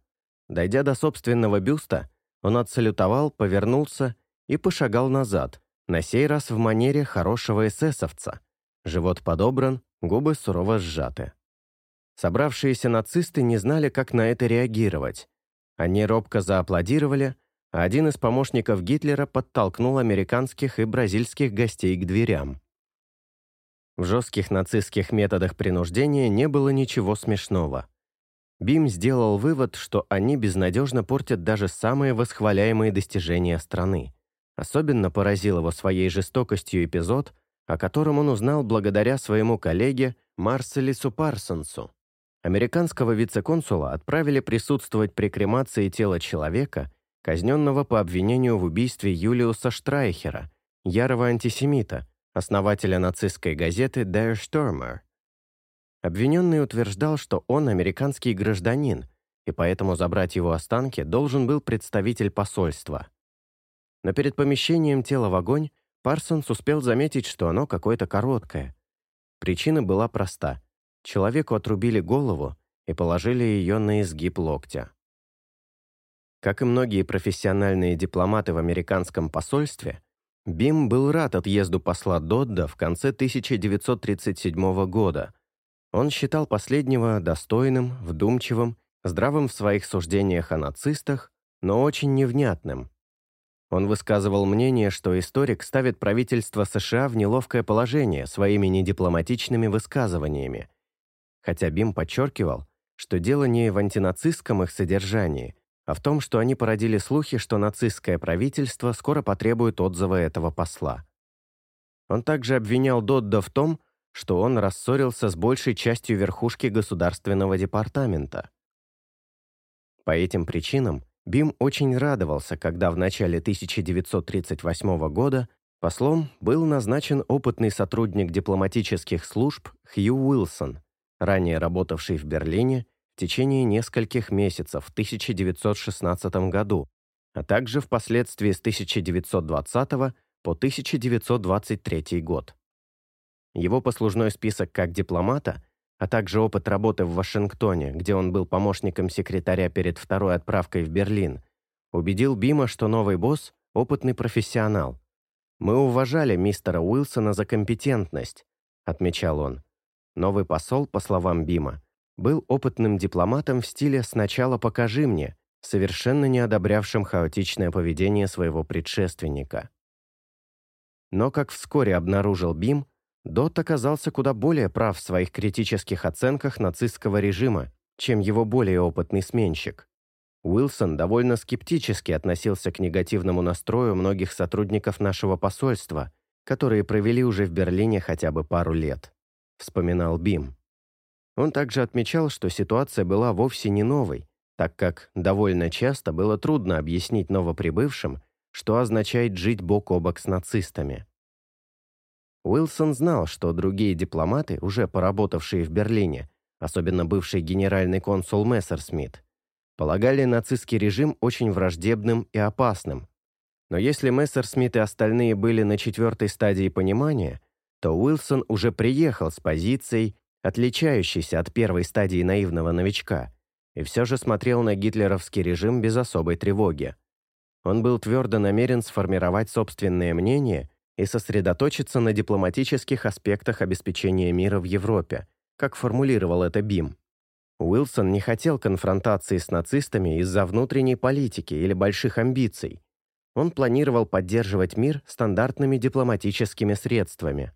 Дойдя до собственного бюста, он отсалютовал, повернулся и пошагал назад, на сей раз в манере хорошего эсэсовца. Живот подобран, губы сурово сжаты. Собравшиеся нацисты не знали, как на это реагировать. Они робко зааплодировали, а один из помощников Гитлера подтолкнул американских и бразильских гостей к дверям. В жестких нацистских методах принуждения не было ничего смешного. Бим сделал вывод, что они безнадежно портят даже самые восхваляемые достижения страны. Особенно поразил его своей жестокостью эпизод, о котором он узнал благодаря своему коллеге Марселису Парсонсу. Американского вице-консула отправили присутствовать при кремации тела человека, казненного по обвинению в убийстве Юлиуса Штрайхера, ярого антисемита, основателя нацистской газеты Der Stürmer. Обвиненный утверждал, что он американский гражданин, и поэтому забрать его останки должен был представитель посольства. Но перед помещением тела в огонь Парсонс успел заметить, что оно какое-то короткое. Причина была проста. Человеку отрубили голову и положили ее на изгиб локтя. Как и многие профессиональные дипломаты в американском посольстве, Бим был рад отъезду посла Додда в конце 1937 года. Он считал последнего достойным, вдумчивым, здравым в своих суждениях о нацистах, но очень невнятным. Он высказывал мнение, что историк ставит правительство США в неловкое положение своими недипломатичными высказываниями. Хотя Бим подчеркивал, что дело не в антинацистском их содержании, а в том, что они породили слухи, что нацистское правительство скоро потребует отзыва этого посла. Он также обвинял Додда в том, что он рассорился с большей частью верхушки Государственного департамента. По этим причинам Бим очень радовался, когда в начале 1938 года послом был назначен опытный сотрудник дипломатических служб Хью Уилсон, ранее работавший в Берлине в течение нескольких месяцев в 1916 году, а также впоследствии с 1920 по 1923 год. Его послужной список как дипломата, а также опыт работы в Вашингтоне, где он был помощником секретаря перед второй отправкой в Берлин, убедил Бима, что новый босс – опытный профессионал. «Мы уважали мистера Уилсона за компетентность», – отмечал он. Новый посол, по словам Бима, был опытным дипломатом в стиле «сначала покажи мне», совершенно не одобрявшим хаотичное поведение своего предшественника. Но, как вскоре обнаружил Бим, Дот оказался куда более прав в своих критических оценках нацистского режима, чем его более опытный сменщик. Уилсон довольно скептически относился к негативному настрою многих сотрудников нашего посольства, которые провели уже в Берлине хотя бы пару лет, вспоминал Бим. Он также отмечал, что ситуация была вовсе не новой, так как довольно часто было трудно объяснить новоприбывшим, что означает жить бок о бок с нацистами. Уилсон знал, что другие дипломаты, уже поработавшие в Берлине, особенно бывший генеральный консул Мессерсмит, полагали нацистский режим очень враждебным и опасным. Но если Мессерсмит и остальные были на четвертой стадии понимания, то Уилсон уже приехал с позицией, отличающийся от первой стадии наивного новичка, и все же смотрел на гитлеровский режим без особой тревоги. Он был твердо намерен сформировать собственное мнение и сосредоточиться на дипломатических аспектах обеспечения мира в Европе, как формулировал это Бим. Уилсон не хотел конфронтации с нацистами из-за внутренней политики или больших амбиций. Он планировал поддерживать мир стандартными дипломатическими средствами –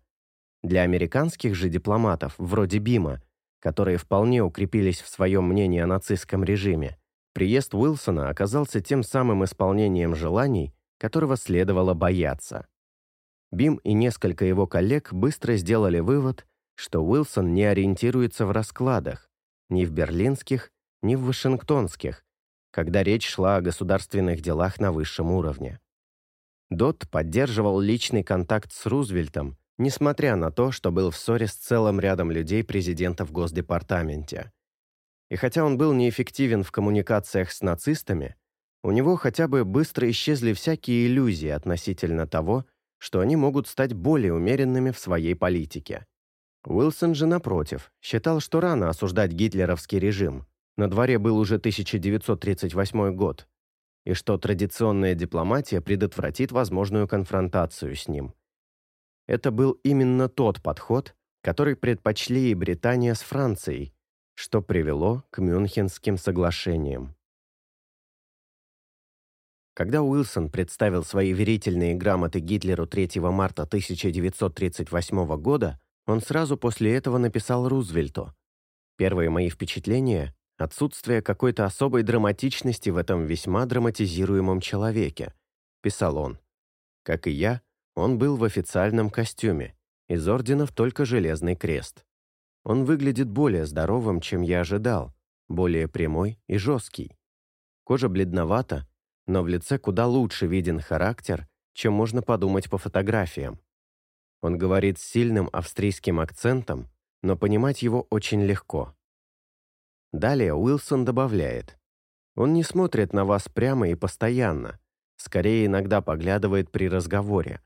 для американских же дипломатов, вроде Бима, которые вполне укрепились в своем мнении о нацистском режиме, приезд Уилсона оказался тем самым исполнением желаний, которого следовало бояться. Бим и несколько его коллег быстро сделали вывод, что Уилсон не ориентируется в раскладах, ни в берлинских, ни в вашингтонских, когда речь шла о государственных делах на высшем уровне. Дот поддерживал личный контакт с Рузвельтом несмотря на то, что был в ссоре с целым рядом людей президента в Госдепартаменте. И хотя он был неэффективен в коммуникациях с нацистами, у него хотя бы быстро исчезли всякие иллюзии относительно того, что они могут стать более умеренными в своей политике. Уилсон же, напротив, считал, что рано осуждать гитлеровский режим, на дворе был уже 1938 год, и что традиционная дипломатия предотвратит возможную конфронтацию с ним – это был именно тот подход, который предпочли и Британия с Францией, что привело к Мюнхенским соглашениям. Когда Уилсон представил свои верительные грамоты Гитлеру 3 марта 1938 года, он сразу после этого написал Рузвельту. «Первые мои впечатления – отсутствие какой-то особой драматичности в этом весьма драматизируемом человеке», – писал он. «Как и я, он был в официальном костюме, из орденов только Железный Крест. Он выглядит более здоровым, чем я ожидал, более прямой и жесткий. Кожа бледновата, но в лице куда лучше виден характер, чем можно подумать по фотографиям. Он говорит с сильным австрийским акцентом, но понимать его очень легко. Далее Уилсон добавляет, «Он не смотрит на вас прямо и постоянно, скорее иногда поглядывает при разговоре.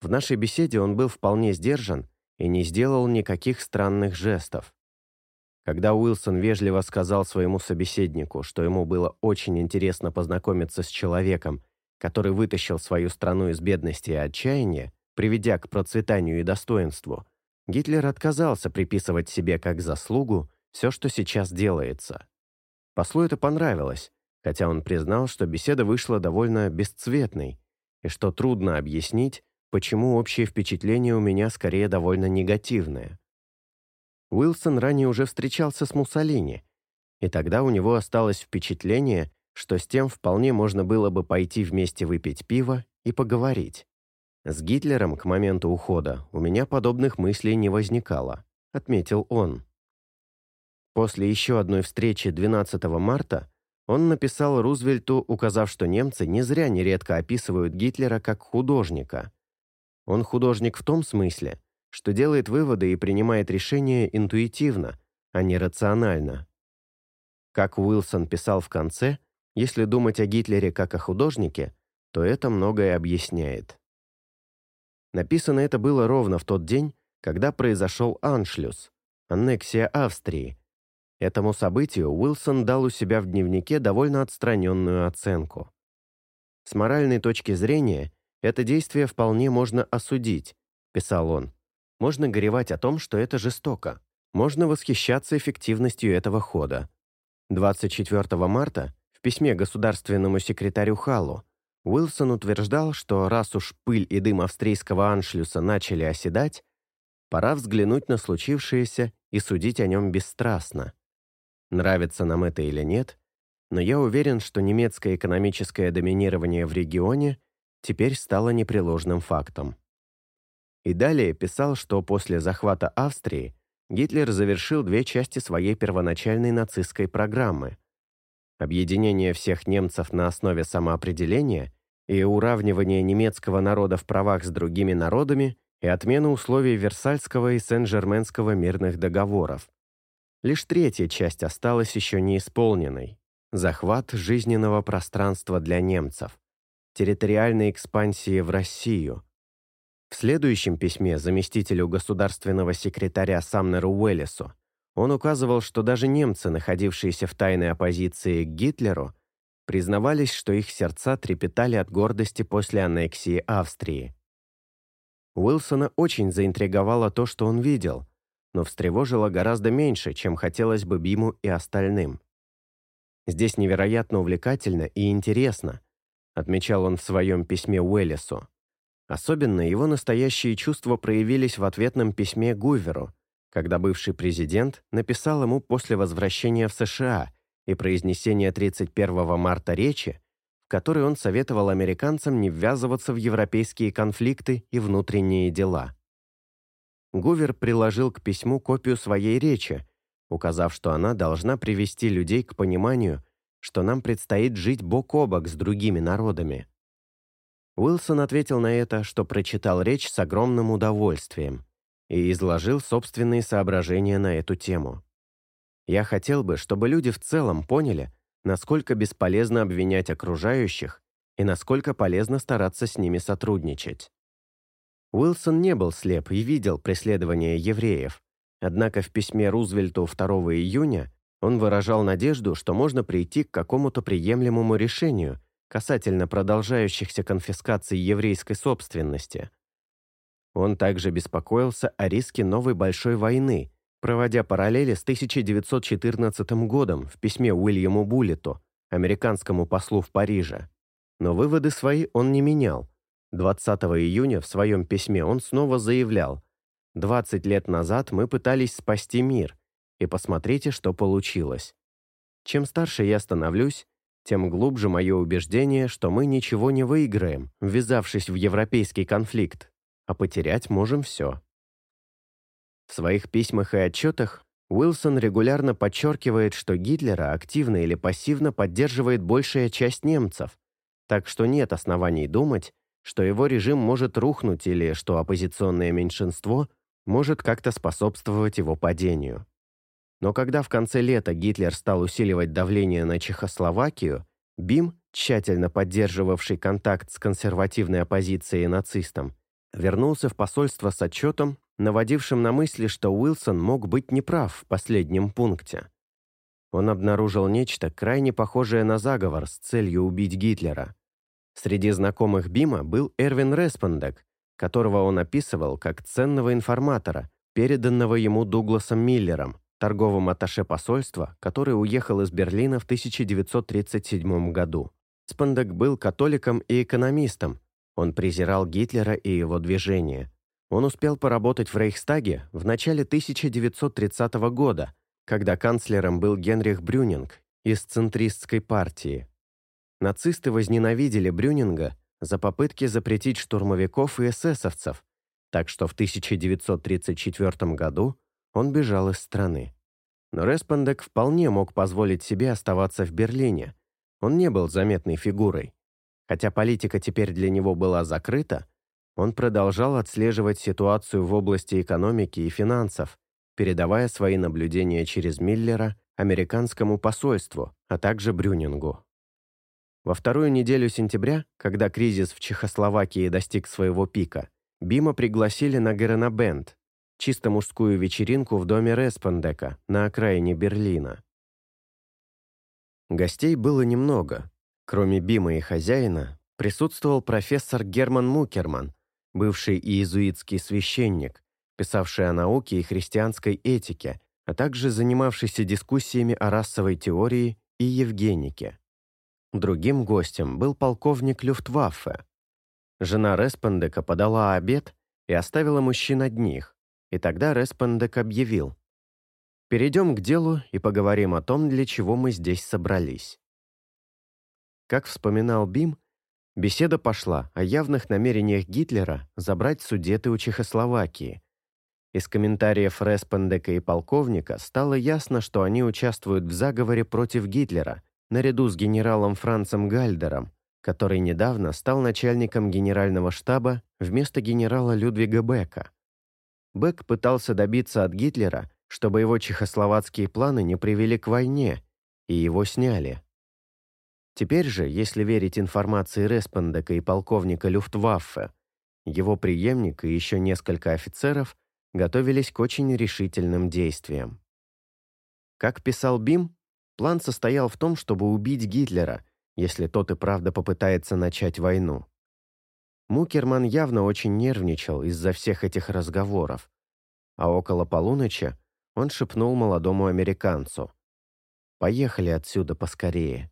В нашей беседе он был вполне сдержан и не сделал никаких странных жестов. Когда Уилсон вежливо сказал своему собеседнику, что ему было очень интересно познакомиться с человеком, который вытащил свою страну из бедности и отчаяния, приведя к процветанию и достоинству, Гитлер отказался приписывать себе как заслугу все, что сейчас делается. Послу это понравилось, хотя он признал, что беседа вышла довольно бесцветной, и что трудно объяснить, почему общее впечатление у меня скорее довольно негативное. Уилсон ранее уже встречался с Муссолини, и тогда у него осталось впечатление, что с тем вполне можно было бы пойти вместе выпить пиво и поговорить. С Гитлером к моменту ухода у меня подобных мыслей не возникало, отметил он. После еще одной встречи 12 марта он написал Рузвельту, указав, что немцы не зря нередко описывают Гитлера как художника. Он художник в том смысле, что делает выводы и принимает решения интуитивно, а не рационально. Как Уилсон писал в конце, если думать о Гитлере как о художнике, то это многое объясняет. Написано это было ровно в тот день, когда произошел аншлюс, аннексия Австрии. Этому событию Уилсон дал у себя в дневнике довольно отстраненную оценку. С моральной точки зрения, это действие вполне можно осудить, писал он. Можно горевать о том, что это жестоко. Можно восхищаться эффективностью этого хода. 24 марта в письме государственному секретарю Халлу Уилсон утверждал, что раз уж пыль и дым австрийского аншлюса начали оседать, пора взглянуть на случившееся и судить о нем бесстрастно. Нравится нам это или нет, но я уверен, что немецкое экономическое доминирование в регионе теперь стало непреложным фактом. И далее писал, что после захвата Австрии Гитлер завершил две части своей первоначальной нацистской программы – объединение всех немцев на основе самоопределения и уравнивание немецкого народа в правах с другими народами и отмена условий Версальского и Сен-Жерменского мирных договоров. Лишь третья часть осталась еще неисполненной – захват жизненного пространства для немцев, территориальной экспансии в Россию. В следующем письме заместителю государственного секретаря Самнеру Уэллису он указывал, что даже немцы, находившиеся в тайной оппозиции к Гитлеру, признавались, что их сердца трепетали от гордости после аннексии Австрии. Уилсона очень заинтриговало то, что он видел, но встревожило гораздо меньше, чем хотелось бы Биму и остальным. «Здесь невероятно увлекательно и интересно», отмечал он в своем письме Уэллису. Особенно его настоящие чувства проявились в ответном письме Гуверу, когда бывший президент написал ему после возвращения в США и произнесения 31 марта речи, в которой он советовал американцам не ввязываться в европейские конфликты и внутренние дела. Гувер приложил к письму копию своей речи, указав, что она должна привести людей к пониманию, что нам предстоит жить бок о бок с другими народами. Уилсон ответил на это, что прочитал речь с огромным удовольствием и изложил собственные соображения на эту тему. Я хотел бы, чтобы люди в целом поняли, насколько бесполезно обвинять окружающих и насколько полезно стараться с ними сотрудничать. Уилсон не был слеп и видел преследование евреев, однако в письме Рузвельту 2 июня он выражал надежду, что можно прийти к какому-то приемлемому решению касательно продолжающихся конфискаций еврейской собственности – он также беспокоился о риске новой большой войны, проводя параллели с 1914 годом в письме Уильяму Буллету, американскому послу в Париже. Но выводы свои он не менял. 20 июня в своем письме он снова заявлял «20 лет назад мы пытались спасти мир, и посмотрите, что получилось. Чем старше я становлюсь, тем глубже мое убеждение, что мы ничего не выиграем, ввязавшись в европейский конфликт а потерять можем все. В своих письмах и отчетах Уилсон регулярно подчеркивает, что Гитлера активно или пассивно поддерживает большая часть немцев, так что нет оснований думать, что его режим может рухнуть или что оппозиционное меньшинство может как-то способствовать его падению. Но когда в конце лета Гитлер стал усиливать давление на Чехословакию, БИМ, тщательно поддерживавший контакт с консервативной оппозицией и нацистом, вернулся в посольство с отчетом, наводившим на мысли, что Уилсон мог быть неправ в последнем пункте. Он обнаружил нечто крайне похожее на заговор с целью убить Гитлера. Среди знакомых Бима был Эрвин Респондек, которого он описывал как ценного информатора, переданного ему Дугласом Миллером, торговым атташе посольства, который уехал из Берлина в 1937 году. Респондек был католиком и экономистом. Он презирал Гитлера и его движение. Он успел поработать в Рейхстаге в начале 1930 года, когда канцлером был Генрих Брюнинг из центристской партии. Нацисты возненавидели Брюнинга за попытки запретить штурмовиков и эсэсовцев, так что в 1934 году он бежал из страны. Но Респондек вполне мог позволить себе оставаться в Берлине. Он не был заметной фигурой. Хотя политика теперь для него была закрыта, он продолжал отслеживать ситуацию в области экономики и финансов, передавая свои наблюдения через Миллера американскому посольству, а также Брюнингу. Во вторую неделю сентября, когда кризис в Чехословакии достиг своего пика, Бима пригласили на Геренабенд, чисто мужскую вечеринку в доме Респондека на окраине Берлина. Гостей было немного. Кроме Бима и хозяина, присутствовал профессор Герман Мукерман, бывший иезуитский священник, писавший о науке и христианской этике, а также занимавшийся дискуссиями о расовой теории и евгенике. Другим гостем был полковник Люфтваффе, Жена Респондека подала обед и оставила мужчин одних, и тогда Респондек объявил. «Перейдем к делу и поговорим о том, для чего мы здесь собрались». Как вспоминал Бим, беседа пошла о явных намерениях Гитлера забрать судеты у Чехословакии. Из комментариев Респондека и полковника стало ясно, что они участвуют в заговоре против Гитлера, наряду с генералом Францем Гальдером, который недавно стал начальником генерального штаба вместо генерала Людвига Бека. Бек пытался добиться от Гитлера, чтобы его чехословацкие планы не привели к войне, и его сняли. Теперь же, если верить информации Респондека и полковника Люфтваффе, его преемник и еще несколько офицеров готовились к очень решительным действиям. Как писал Бим, план состоял в том, чтобы убить Гитлера если тот и правда попытается начать войну. Мукерман явно очень нервничал из-за всех этих разговоров, а около полуночи он шепнул молодому американцу. «Поехали отсюда поскорее».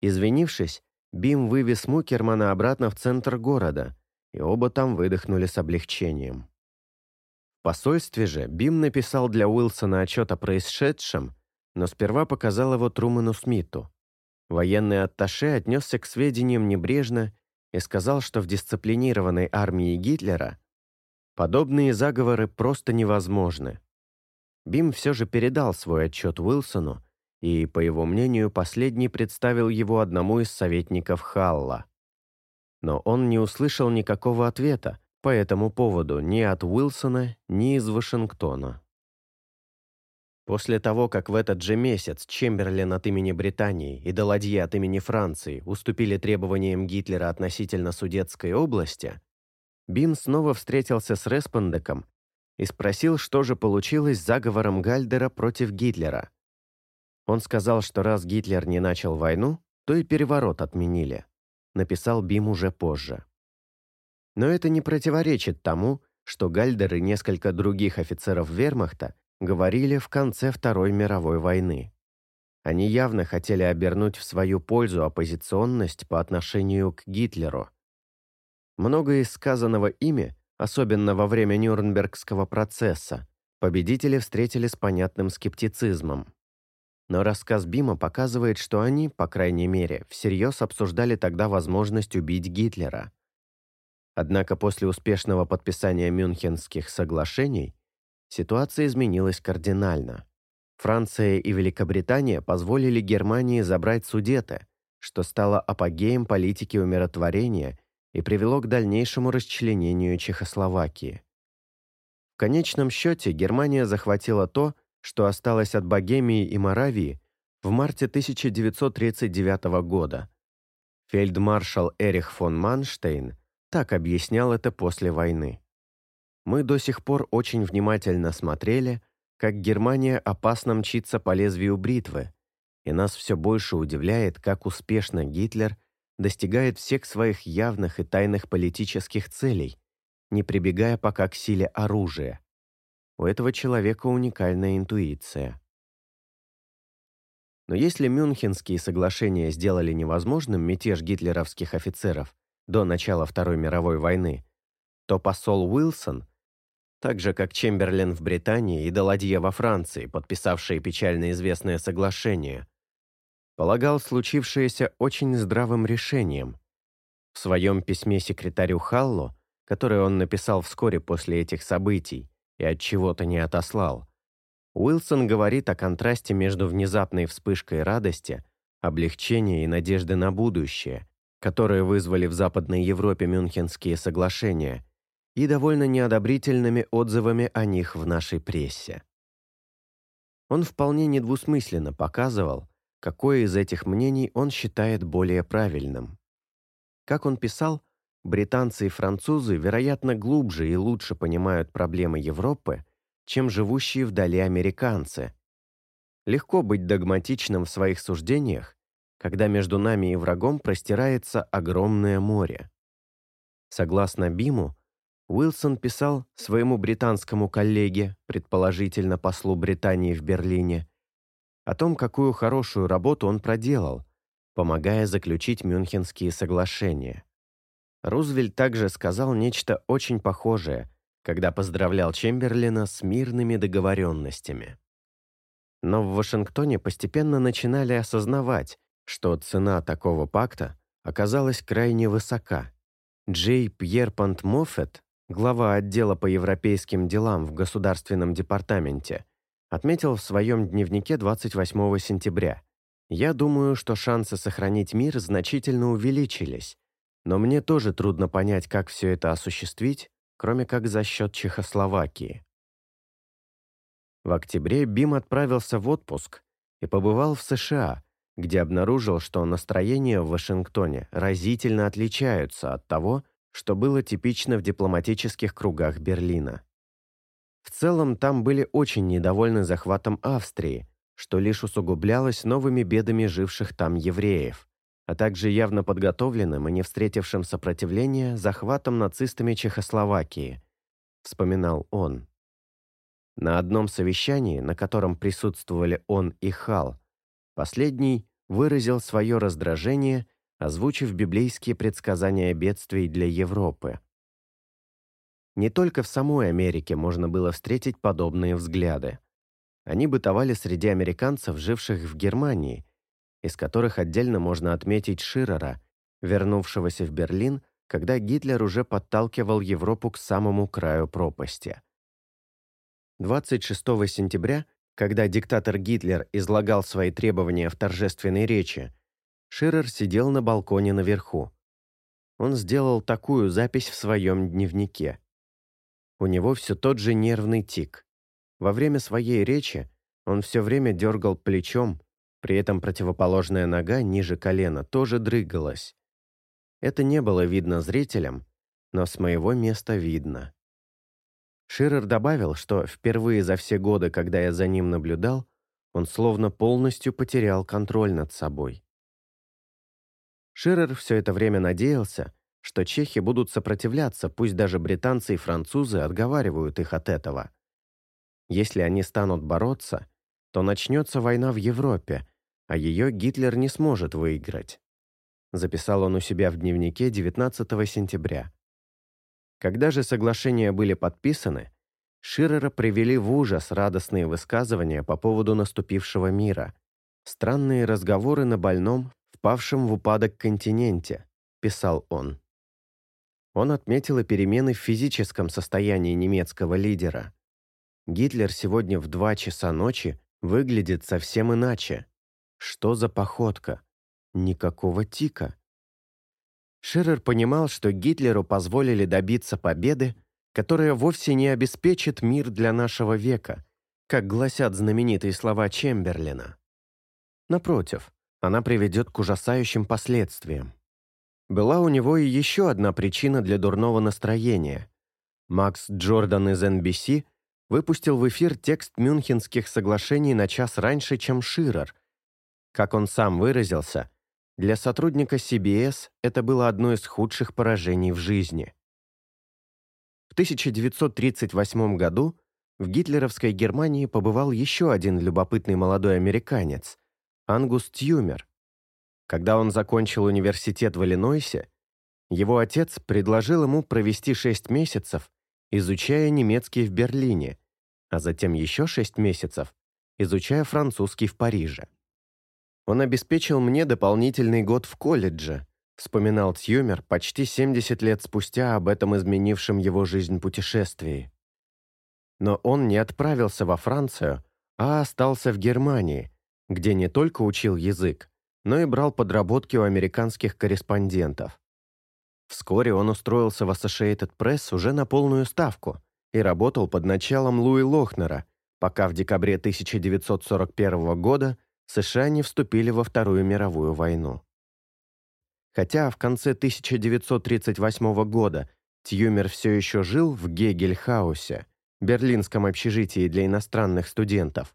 Извинившись, Бим вывез Мукермана обратно в центр города, и оба там выдохнули с облегчением. В посольстве же Бим написал для Уилсона отчет о происшедшем, но сперва показал его Труману Смиту. Военный атташе отнесся к сведениям небрежно и сказал, что в дисциплинированной армии Гитлера подобные заговоры просто невозможны. Бим все же передал свой отчет Уилсону, и, по его мнению, последний представил его одному из советников Халла. Но он не услышал никакого ответа по этому поводу ни от Уилсона, ни из Вашингтона. После того, как в этот же месяц Чемберлен от имени Британии и Даладье от имени Франции уступили требованиям Гитлера относительно Судетской области, Бим снова встретился с Респондеком и спросил, что же получилось с заговором Гальдера против Гитлера. Он сказал, что раз Гитлер не начал войну, то и переворот отменили. Написал Бим уже позже. Но это не противоречит тому, что Гальдер и несколько других офицеров вермахта говорили в конце Второй мировой войны. Они явно хотели обернуть в свою пользу оппозиционность по отношению к Гитлеру. Многое из сказанного ими, особенно во время Нюрнбергского процесса, победители встретили с понятным скептицизмом. Но рассказ Бима показывает, что они, по крайней мере, всерьез обсуждали тогда возможность убить Гитлера. Однако после успешного подписания Мюнхенских соглашений ситуация изменилась кардинально. Франция и Великобритания позволили Германии забрать Судеты, что стало апогеем политики умиротворения и привело к дальнейшему расчленению Чехословакии. В конечном счете Германия захватила то, что осталось от Богемии и Моравии в марте 1939 года. Фельдмаршал Эрих фон Манштейн так объяснял это после войны. Мы до сих пор очень внимательно смотрели, как Германия опасно мчится по лезвию бритвы, и нас все больше удивляет, как успешно Гитлер достигает всех своих явных и тайных политических целей, не прибегая пока к силе оружия. У этого человека уникальная интуиция. Но если Мюнхенские соглашения сделали невозможным мятеж гитлеровских офицеров до начала Второй мировой войны, то посол Уилсон, так же как Чемберлен в Британии и Даладье во Франции, подписавшие печально известное соглашение, полагал случившееся очень здравым решением. В своем письме секретарю Халло, которое он написал вскоре после этих событий и от чего-то не отослал, Уилсон говорит о контрасте между внезапной вспышкой радости, облегчения и надежды на будущее, которые вызвали в Западной Европе Мюнхенские соглашения, и довольно неодобрительными отзывами о них в нашей прессе. Он вполне недвусмысленно показывал, какое из этих мнений он считает более правильным. Как он писал, британцы и французы, вероятно, глубже и лучше понимают проблемы Европы, чем живущие вдали американцы. Легко быть догматичным в своих суждениях, когда между нами и врагом простирается огромное море. Согласно Биму, Уилсон писал своему британскому коллеге, предположительно послу Британии в Берлине, о том, какую хорошую работу он проделал, помогая заключить Мюнхенские соглашения. Рузвельт также сказал нечто очень похожее, когда поздравлял Чемберлина с мирными договоренностями. Но в Вашингтоне постепенно начинали осознавать, что цена такого пакта оказалась крайне высока. Джей Пьерпант Моффет, глава отдела по европейским делам в Государственном департаменте, отметил в своем дневнике 28 сентября. «Я думаю, что шансы сохранить мир значительно увеличились, но мне тоже трудно понять, как все это осуществить, кроме как за счет Чехословакии. В октябре Бим отправился в отпуск и побывал в США, где обнаружил, что настроения в Вашингтоне разительно отличаются от того, что было типично в дипломатических кругах Берлина. В целом там были очень недовольны захватом Австрии, что лишь усугублялось новыми бедами живших там евреев а также явно подготовленным и не встретившим сопротивления захватом нацистами Чехословакии, вспоминал он. На одном совещании, на котором присутствовали он и Хал, последний выразил свое раздражение, озвучив библейские предсказания бедствий для Европы. Не только в самой Америке можно было встретить подобные взгляды. Они бытовали среди американцев, живших в Германии – из которых отдельно можно отметить Ширера, вернувшегося в Берлин, когда Гитлер уже подталкивал Европу к самому краю пропасти. 26 сентября, когда диктатор Гитлер излагал свои требования в торжественной речи, Ширер сидел на балконе наверху. Он сделал такую запись в своем дневнике. У него все тот же нервный тик. Во время своей речи он все время дергал плечом, при этом противоположная нога ниже колена тоже дрыгалась. Это не было видно зрителям, но с моего места видно. Ширер добавил, что впервые за все годы, когда я за ним наблюдал, он словно полностью потерял контроль над собой. Ширер все это время надеялся, что чехи будут сопротивляться, пусть даже британцы и французы отговаривают их от этого. Если они станут бороться, то начнется война в Европе, а ее Гитлер не сможет выиграть. Записал он у себя в дневнике 19 сентября. Когда же соглашения были подписаны, Ширера привели в ужас радостные высказывания по поводу наступившего мира, странные разговоры на больном, впавшем в упадок континенте, писал он. Он отметил и перемены в физическом состоянии немецкого лидера. Гитлер сегодня в два часа ночи выглядит совсем иначе. Что за походка? Никакого тика. Ширер понимал, что Гитлеру позволили добиться победы, которая вовсе не обеспечит мир для нашего века, как гласят знаменитые слова Чемберлина. Напротив, она приведет к ужасающим последствиям. Была у него и еще одна причина для дурного настроения. Макс Джордан из NBC выпустил в эфир текст Мюнхенских соглашений на час раньше, чем Ширер. Как он сам выразился, для сотрудника CBS это было одно из худших поражений в жизни. В 1938 году в гитлеровской Германии побывал еще один любопытный молодой американец – Ангус Тьюмер. Когда он закончил университет в Иллинойсе, его отец предложил ему провести шесть месяцев, изучая немецкий в Берлине, а затем еще шесть месяцев, изучая французский в Париже. «Он обеспечил мне дополнительный год в колледже», вспоминал Тьюмер почти 70 лет спустя об этом изменившем его жизнь путешествии. Но он не отправился во Францию, а остался в Германии, где не только учил язык, но и брал подработки у американских корреспондентов. Вскоре он устроился в Associated Press уже на полную ставку и работал под началом Луи Лохнера, пока в декабре 1941 года США не вступили во Вторую мировую войну. Хотя в конце 1938 года Тьюмер все еще жил в Гегельхаусе, берлинском общежитии для иностранных студентов.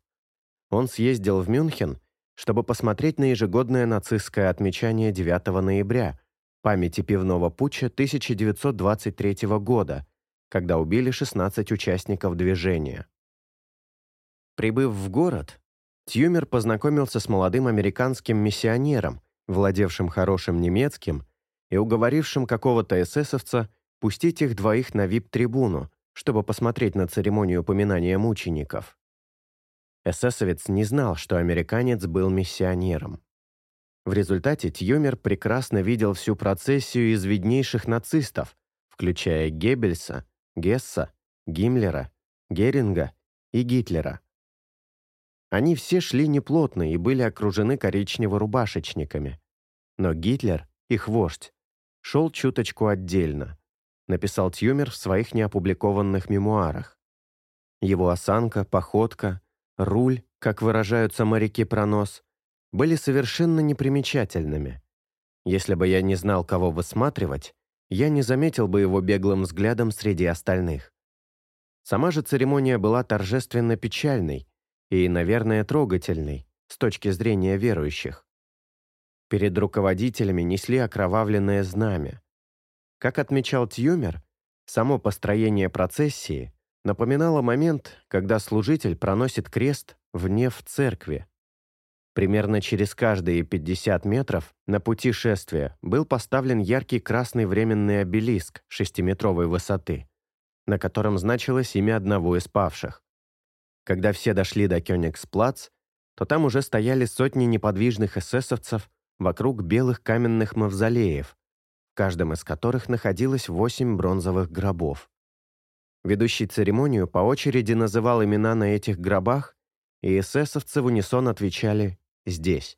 Он съездил в Мюнхен, чтобы посмотреть на ежегодное нацистское отмечание 9 ноября, памяти пивного путча 1923 года, когда убили 16 участников движения. Прибыв в город, Тьюмер познакомился с молодым американским миссионером, владевшим хорошим немецким и уговорившим какого-то эсэсовца пустить их двоих на вип-трибуну, чтобы посмотреть на церемонию упоминания мучеников. Эсэсовец не знал, что американец был миссионером. В результате Тьюмер прекрасно видел всю процессию из виднейших нацистов, включая Геббельса, Гесса, Гиммлера, Геринга и Гитлера. Они все шли неплотно и были окружены коричнево-рубашечниками. Но Гитлер, их вождь, шел чуточку отдельно написал Тьюмер в своих неопубликованных мемуарах. Его осанка, походка, руль, как выражаются моряки про нос, были совершенно непримечательными. Если бы я не знал, кого высматривать, я не заметил бы его беглым взглядом среди остальных. Сама же церемония была торжественно печальной и, наверное, трогательной с точки зрения верующих. Перед руководителями несли окровавленное знамя. Как отмечал Тьюмер, само построение процессии напоминало момент, когда служитель проносит крест вне в церкви. Примерно через каждые 50 метров на пути шествия был поставлен яркий красный временный обелиск шестиметровой высоты, на котором значилось имя одного из павших. Когда все дошли до Кёнигсплац, то там уже стояли сотни неподвижных эсэсовцев вокруг белых каменных мавзолеев, каждом из которых находилось восемь бронзовых гробов. Ведущий церемонию по очереди называл имена на этих гробах, и эсэсовцы в унисон отвечали «здесь».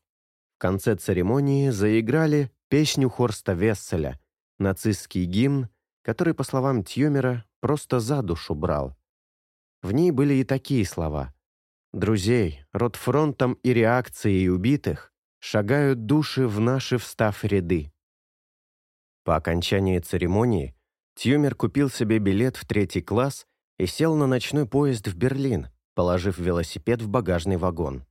В конце церемонии заиграли песню Хорста Весселя, нацистский гимн, который, по словам Тьюмера, просто за душу брал. В ней были и такие слова. «Друзей, род фронтом и реакцией убитых шагают души в наши встав ряды. По окончании церемонии Тьюмер купил себе билет в третий класс и сел на ночной поезд в Берлин, положив велосипед в багажный вагон.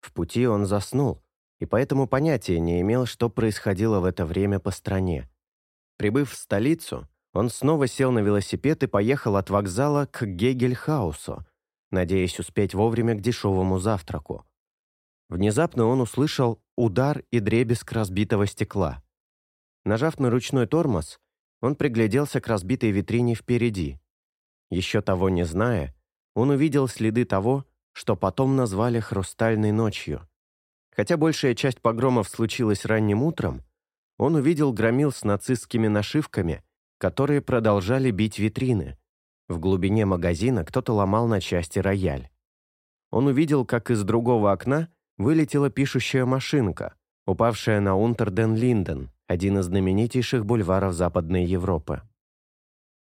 В пути он заснул, и поэтому понятия не имел, что происходило в это время по стране. Прибыв в столицу, он снова сел на велосипед и поехал от вокзала к Гегельхаусу, надеясь успеть вовремя к дешевому завтраку. Внезапно он услышал удар и дребезг разбитого стекла. Нажав на ручной тормоз, он пригляделся к разбитой витрине впереди. Еще того не зная, он увидел следы того, что потом назвали «хрустальной ночью». Хотя большая часть погромов случилась ранним утром, он увидел громил с нацистскими нашивками, которые продолжали бить витрины. В глубине магазина кто-то ломал на части рояль. Он увидел, как из другого окна вылетела пишущая машинка, упавшая на Унтерден-Линден, один из знаменитейших бульваров Западной Европы.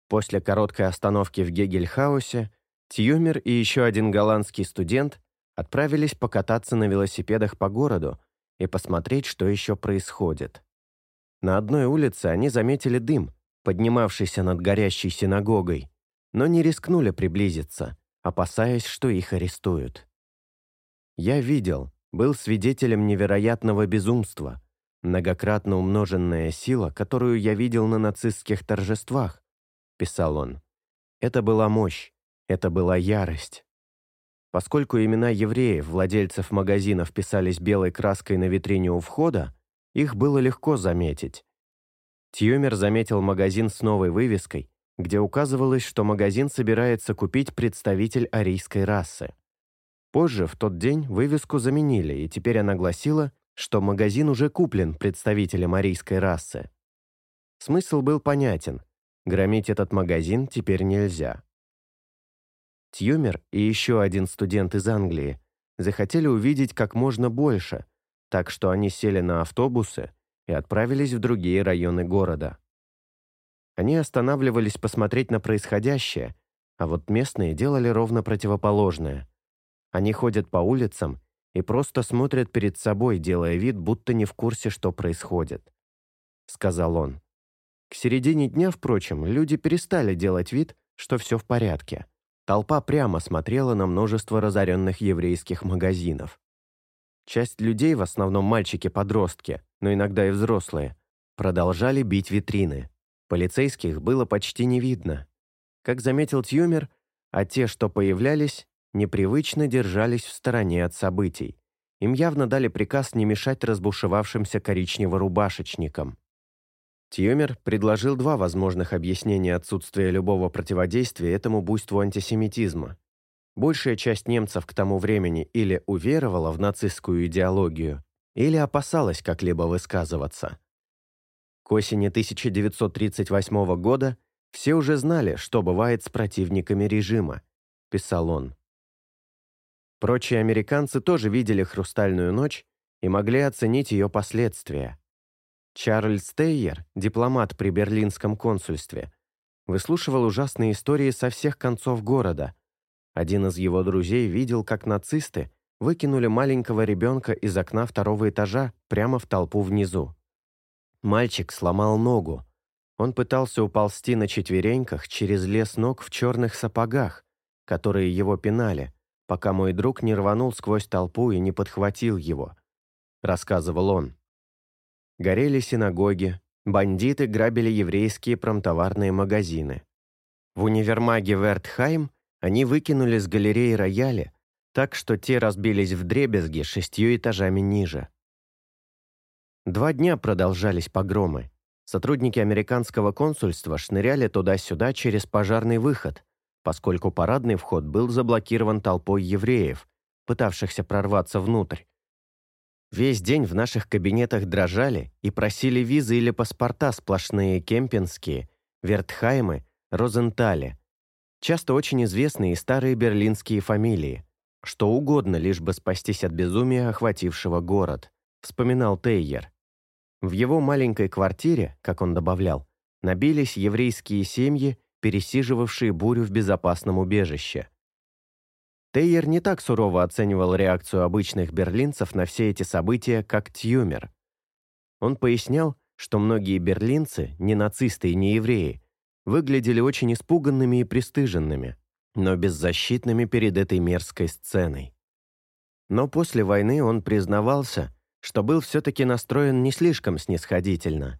После короткой остановки в Гегельхаусе Тьюмер и еще один голландский студент отправились покататься на велосипедах по городу и посмотреть, что еще происходит. На одной улице они заметили дым, поднимавшийся над горящей синагогой, но не рискнули приблизиться, опасаясь, что их арестуют. Я видел, был свидетелем невероятного безумства, многократно умноженная сила, которую я видел на нацистских торжествах, писал он. Это была мощь, это была ярость. Поскольку имена евреев, владельцев магазинов, писались белой краской на витрине у входа, их было легко заметить. Тьюмер заметил магазин с новой вывеской, где указывалось, что магазин собирается купить представитель арийской расы. Позже, в тот день, вывеску заменили, и теперь она гласила, что магазин уже куплен представителем арийской расы. Смысл был понятен. Громить этот магазин теперь нельзя. Тьюмер и еще один студент из Англии захотели увидеть как можно больше, так что они сели на автобусы и отправились в другие районы города. Они останавливались посмотреть на происходящее, а вот местные делали ровно противоположное. Они ходят по улицам и просто смотрят перед собой, делая вид, будто не в курсе, что происходит. Сказал он. К середине дня, впрочем, люди перестали делать вид, что все в порядке. Толпа прямо смотрела на множество разоренных еврейских магазинов. Часть людей, в основном мальчики-подростки, но иногда и взрослые, продолжали бить витрины. Полицейских было почти не видно. Как заметил Тьюмер, а те, что появлялись, непривычно держались в стороне от событий. Им явно дали приказ не мешать разбушевавшимся коричнево-рубашечникам. Тьюмер предложил два возможных объяснения отсутствия любого противодействия этому буйству антисемитизма. Большая часть немцев к тому времени или уверовала в нацистскую идеологию, или опасалась как-либо высказываться. К осени 1938 года все уже знали, что бывает с противниками режима, писал он. Прочие американцы тоже видели «Хрустальную ночь» и могли оценить ее последствия. Чарльз Тейер, дипломат при Берлинском консульстве, выслушивал ужасные истории со всех концов города. Один из его друзей видел, как нацисты выкинули маленького ребенка из окна второго этажа прямо в толпу внизу. Мальчик сломал ногу. Он пытался уползти на четвереньках через лес ног в черных сапогах, которые его пинали, пока мой друг не рванул сквозь толпу и не подхватил его, рассказывал он. Горели синагоги, бандиты грабили еврейские промтоварные магазины. В универмаге Вертхайм они выкинули с галереи рояли, так что те разбились в дребезги шестью этажами ниже. Два дня продолжались погромы. Сотрудники американского консульства шныряли туда-сюда через пожарный выход, поскольку парадный вход был заблокирован толпой евреев, пытавшихся прорваться внутрь. Весь день в наших кабинетах дрожали и просили визы или паспорта сплошные кемпинские, Вертхаймы, Розентали. Часто очень известные старые берлинские фамилии. Что угодно, лишь бы спастись от безумия, охватившего город, вспоминал Тейер. В его маленькой квартире, как он добавлял, набились еврейские семьи, пересиживавшие бурю в безопасном убежище. Тейер не так сурово оценивал реакцию обычных берлинцев на все эти события, как Тьюмер. Он пояснял, что многие берлинцы, не нацисты и не евреи, выглядели очень испуганными и пристыженными, но беззащитными перед этой мерзкой сценой. Но после войны он признавался, что был все-таки настроен не слишком снисходительно.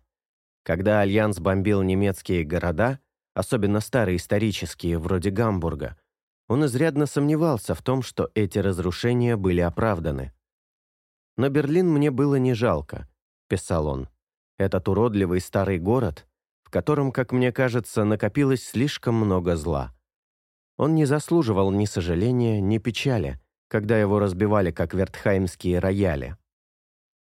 Когда Альянс бомбил немецкие города, особенно старые исторические, вроде Гамбурга, он изрядно сомневался в том, что эти разрушения были оправданы. «Но Берлин мне было не жалко», — писал он. «Этот уродливый старый город, в котором, как мне кажется, накопилось слишком много зла. Он не заслуживал ни сожаления, ни печали, когда его разбивали, как вертхаймские рояли.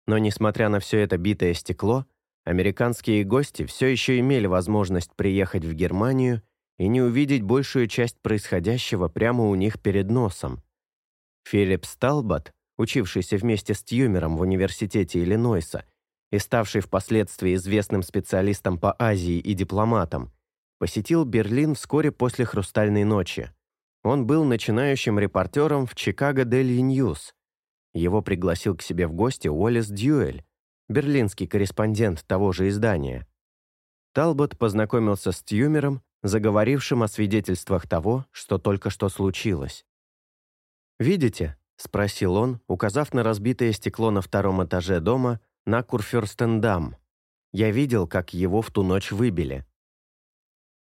Но, несмотря на все это битое стекло, американские гости все еще имели возможность приехать в Германию и не увидеть большую часть происходящего прямо у них перед носом. Филипп Сталбот, учившийся вместе с Тьюмером в университете Иллинойса и ставший впоследствии известным специалистом по Азии и дипломатом, посетил Берлин вскоре после «Хрустальной ночи». Он был начинающим репортером в Chicago Daily News. Его пригласил к себе в гости Уоллес Дьюэль, берлинский корреспондент того же издания. Талбот познакомился с Тьюмером, заговорившим о свидетельствах того, что только что случилось. «Видите?» — спросил он, указав на разбитое стекло на втором этаже дома на Курфюрстендам. «Я видел, как его в ту ночь выбили».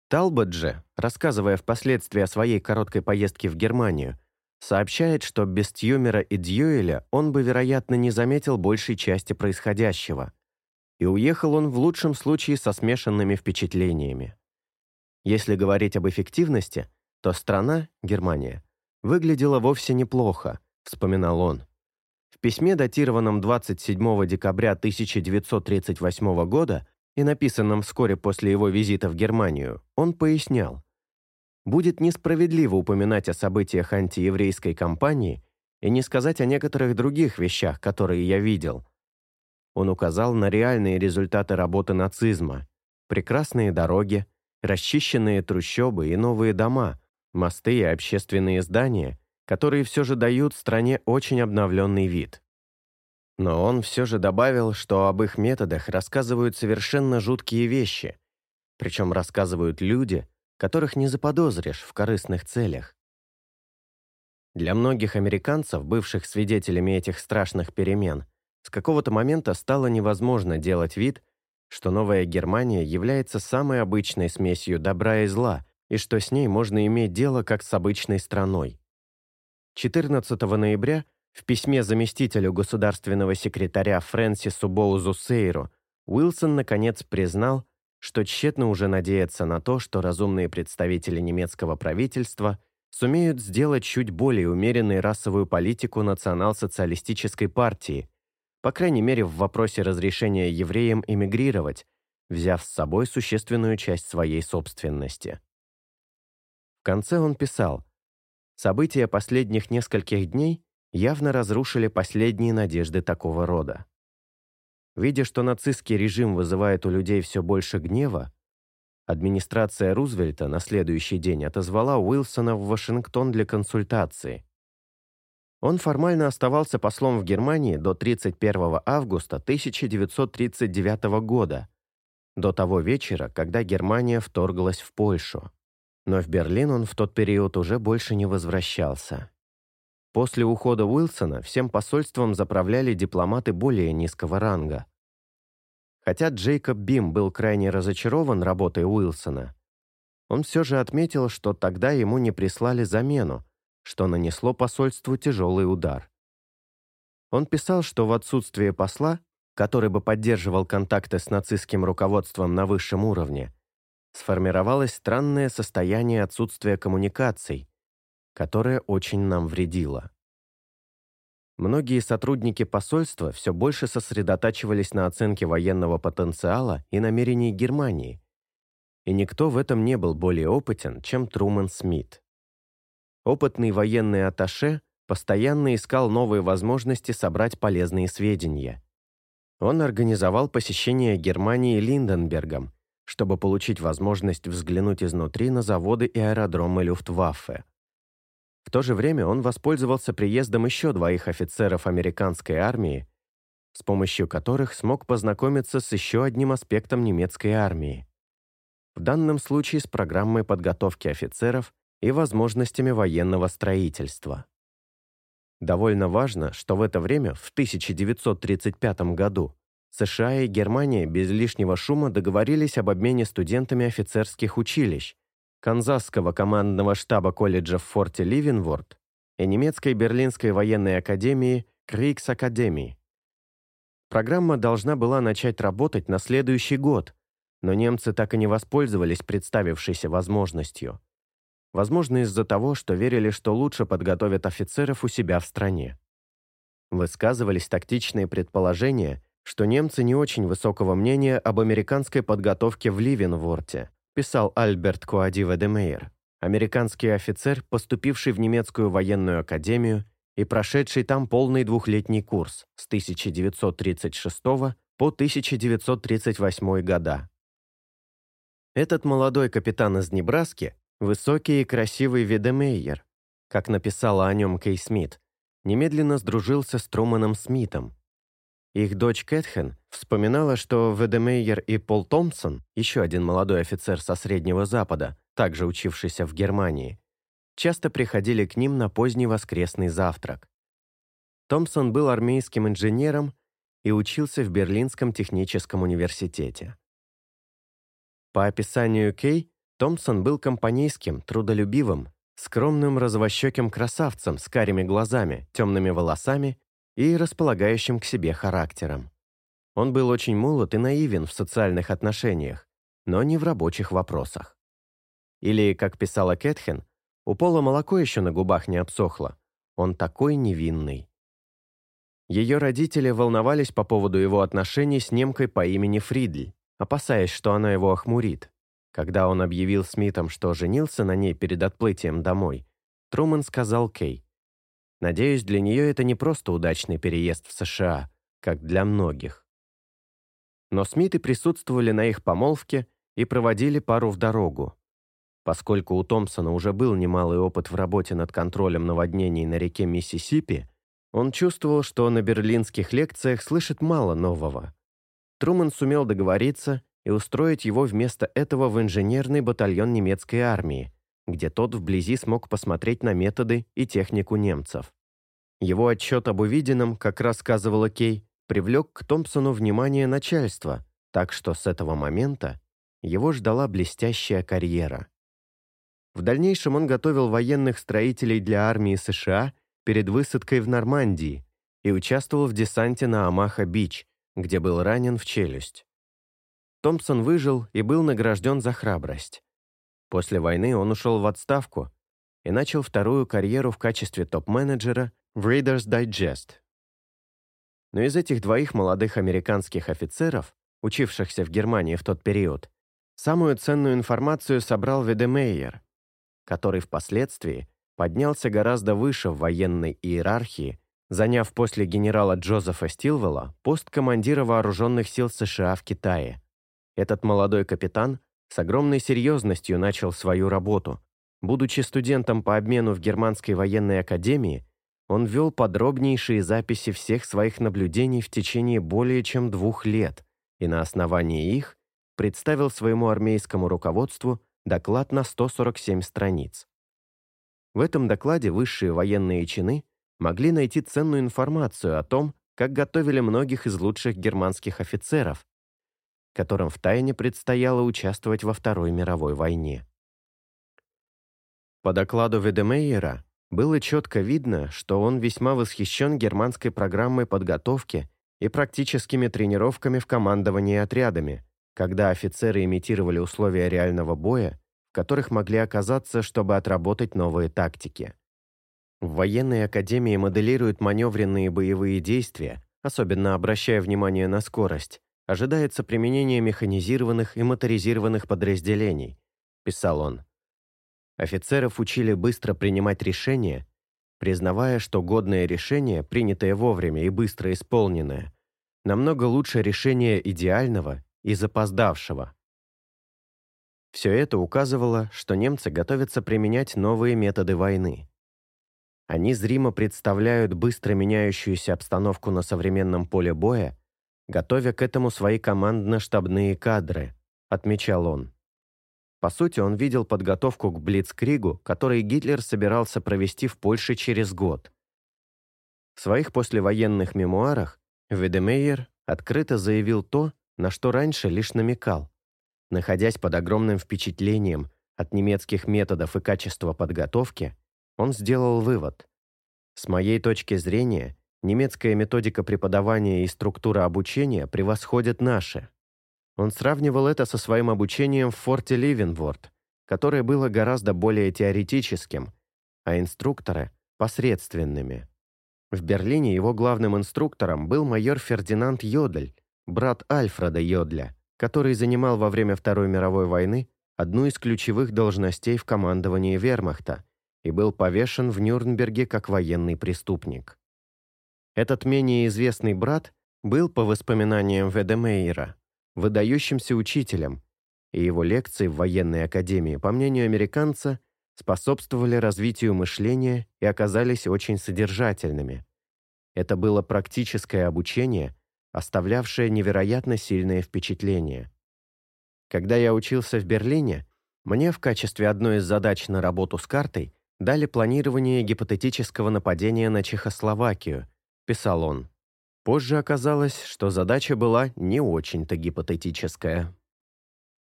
Талбот же, рассказывая впоследствии о своей короткой поездке в Германию, сообщает, что без Тьюмера и Дьюэля он бы, вероятно, не заметил большей части происходящего. И уехал он в лучшем случае со смешанными впечатлениями. Если говорить об эффективности, то страна, Германия, выглядела вовсе неплохо, вспоминал он. В письме, датированном 27 декабря 1938 года и написанном вскоре после его визита в Германию, он пояснял, будет несправедливо упоминать о событиях антиеврейской кампании и не сказать о некоторых других вещах, которые я видел. Он указал на реальные результаты работы нацизма, прекрасные дороги, расчищенные трущобы и новые дома, мосты и общественные здания, которые все же дают стране очень обновленный вид. Но он все же добавил, что об их методах рассказывают совершенно жуткие вещи, причем рассказывают люди, которых не заподозришь в корыстных целях. Для многих американцев, бывших свидетелями этих страшных перемен, с какого-то момента стало невозможно делать вид, что Новая Германия является самой обычной смесью добра и зла, и что с ней можно иметь дело как с обычной страной. 14 ноября в письме заместителю государственного секретаря Фрэнсису Боузу Сейру Уилсон наконец признал, что тщетно уже надеяться на то, что разумные представители немецкого правительства сумеют сделать чуть более умеренной расовую политику национал-социалистической партии, по крайней мере в вопросе разрешения евреям эмигрировать, взяв с собой существенную часть своей собственности. В конце он писал, «События последних нескольких дней явно разрушили последние надежды такого рода. Видя, что нацистский режим вызывает у людей все больше гнева, администрация Рузвельта на следующий день отозвала Уилсона в Вашингтон для консультации. Он формально оставался послом в Германии до 31 августа 1939 года, до того вечера, когда Германия вторглась в Польшу. Но в Берлин он в тот период уже больше не возвращался. После ухода Уилсона всем посольством заправляли дипломаты более низкого ранга. Хотя Джейкоб Бим был крайне разочарован работой Уилсона, он все же отметил, что тогда ему не прислали замену, что нанесло посольству тяжелый удар. Он писал, что в отсутствие посла, который бы поддерживал контакты с нацистским руководством на высшем уровне, сформировалось странное состояние отсутствия коммуникаций, которая очень нам вредила. Многие сотрудники посольства все больше сосредотачивались на оценке военного потенциала и намерений Германии, и никто в этом не был более опытен, чем Труман Смит. Опытный военный атташе постоянно искал новые возможности собрать полезные сведения. Он организовал посещение Германии Линденбергом, чтобы получить возможность взглянуть изнутри на заводы и аэродромы Люфтваффе. В то же время он воспользовался приездом еще двоих офицеров американской армии, с помощью которых смог познакомиться с еще одним аспектом немецкой армии. В данном случае с программой подготовки офицеров и возможностями военного строительства. Довольно важно, что в это время, в 1935 году, США и Германия без лишнего шума договорились об обмене студентами офицерских училищ, Канзасского командного штаба колледжа в форте Ливенворд и немецкой Берлинской военной академии Крикс Академии. Программа должна была начать работать на следующий год, но немцы так и не воспользовались представившейся возможностью. Возможно, из-за того, что верили, что лучше подготовят офицеров у себя в стране. Высказывались тактичные предположения, что немцы не очень высокого мнения об американской подготовке в Ливенворте, писал Альберт Куадива де Мейер, американский офицер, поступивший в немецкую военную академию и прошедший там полный двухлетний курс с 1936 по 1938 года. Этот молодой капитан из Небраски Высокий и красивый Ведемейер, как написала о нем Кей Смит, немедленно сдружился с Труманом Смитом. Их дочь Кэтхен вспоминала, что Ведемейер и Пол Томпсон, еще один молодой офицер со Среднего Запада, также учившийся в Германии, часто приходили к ним на поздний воскресный завтрак. Томпсон был армейским инженером и учился в Берлинском техническом университете. По описанию Кей, Томпсон был компанейским, трудолюбивым, скромным развощеким красавцем с карими глазами, темными волосами и располагающим к себе характером. Он был очень молод и наивен в социальных отношениях, но не в рабочих вопросах. Или, как писала Кэтхен, у Пола молоко еще на губах не обсохло. Он такой невинный. Ее родители волновались по поводу его отношений с немкой по имени Фридль, опасаясь, что она его охмурит. Когда он объявил Смитам, что женился на ней перед отплытием домой, Труман сказал Кей, «Надеюсь, для нее это не просто удачный переезд в США, как для многих». Но Смиты присутствовали на их помолвке и проводили пару в дорогу. Поскольку у Томпсона уже был немалый опыт в работе над контролем наводнений на реке Миссисипи, он чувствовал, что на берлинских лекциях слышит мало нового. Труман сумел договориться и устроить его вместо этого в инженерный батальон немецкой армии, где тот вблизи смог посмотреть на методы и технику немцев. Его отчет об увиденном, как рассказывала Кей, привлек к Томпсону внимание начальства, так что с этого момента его ждала блестящая карьера. В дальнейшем он готовил военных строителей для армии США перед высадкой в Нормандии и участвовал в десанте на Амаха-Бич, где был ранен в челюсть. Томпсон выжил и был награжден за храбрость. После войны он ушел в отставку и начал вторую карьеру в качестве топ-менеджера в Reader's Digest. Но из этих двоих молодых американских офицеров, учившихся в Германии в тот период, самую ценную информацию собрал Ведемейер, который впоследствии поднялся гораздо выше в военной иерархии, заняв после генерала Джозефа Стилвелла пост командира вооруженных сил США в Китае. Этот молодой капитан с огромной серьезностью начал свою работу. Будучи студентом по обмену в Германской военной академии, он вел подробнейшие записи всех своих наблюдений в течение более чем двух лет и на основании их представил своему армейскому руководству доклад на 147 страниц. В этом докладе высшие военные чины могли найти ценную информацию о том, как готовили многих из лучших германских офицеров, которым втайне предстояло участвовать во Второй мировой войне. По докладу Ведемейера было четко видно, что он весьма восхищен германской программой подготовки и практическими тренировками в командовании отрядами, когда офицеры имитировали условия реального боя которых могли оказаться, чтобы отработать новые тактики. В военной академии моделируют маневренные боевые действия, особенно обращая внимание на скорость. Ожидается применение механизированных и моторизированных подразделений, писал он. Офицеров учили быстро принимать решения, признавая, что годное решение, принятое вовремя и быстро исполненное, намного лучше решения идеального и запоздавшего. Все это указывало, что немцы готовятся применять новые методы войны. Они зримо представляют быстро меняющуюся обстановку на современном поле боя, готовя к этому свои командно-штабные кадры, отмечал он. По сути, он видел подготовку к Блицкригу, который Гитлер собирался провести в Польше через год. В своих послевоенных мемуарах Ведемейер открыто заявил то, на что раньше лишь намекал. Находясь под огромным впечатлением от немецких методов и качества подготовки, он сделал вывод. С моей точки зрения, немецкая методика преподавания и структура обучения превосходят наши. Он сравнивал это со своим обучением в форте Ливенворд, которое было гораздо более теоретическим, а инструкторы – посредственными. В Берлине его главным инструктором был майор Фердинанд Йодль, брат Альфреда Йодля, который занимал во время Второй мировой войны одну из ключевых должностей в командовании вермахта и был повешен в Нюрнберге как военный преступник. Этот менее известный брат был, по воспоминаниям Ведемейера, выдающимся учителем и его лекции в военной академии, по мнению американца, способствовали развитию мышления и оказались очень содержательными. Это было практическое обучение, оставлявшее невероятно сильное впечатление. Когда я учился в Берлине, мне в качестве одной из задач на работу с картой дали планирование гипотетического нападения на Чехословакию, писал он. Позже оказалось, что задача была не очень-то гипотетическая.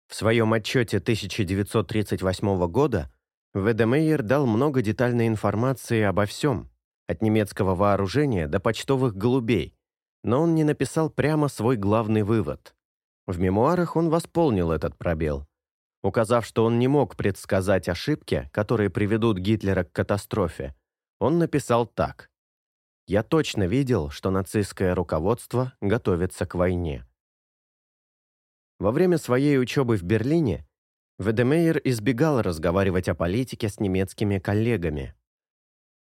В своем отчете 1938 года Ведемейер дал много детальной информации обо всем, от немецкого вооружения до почтовых голубей, но он не написал прямо свой главный вывод. В мемуарах он восполнил этот пробел, указав, что он не мог предсказать ошибки, которые приведут Гитлера к катастрофе. Он написал так. «Я точно видел, что нацистское руководство готовится к войне». Во время своей учебы в Берлине Ведемейер избегал разговаривать о политике с немецкими коллегами.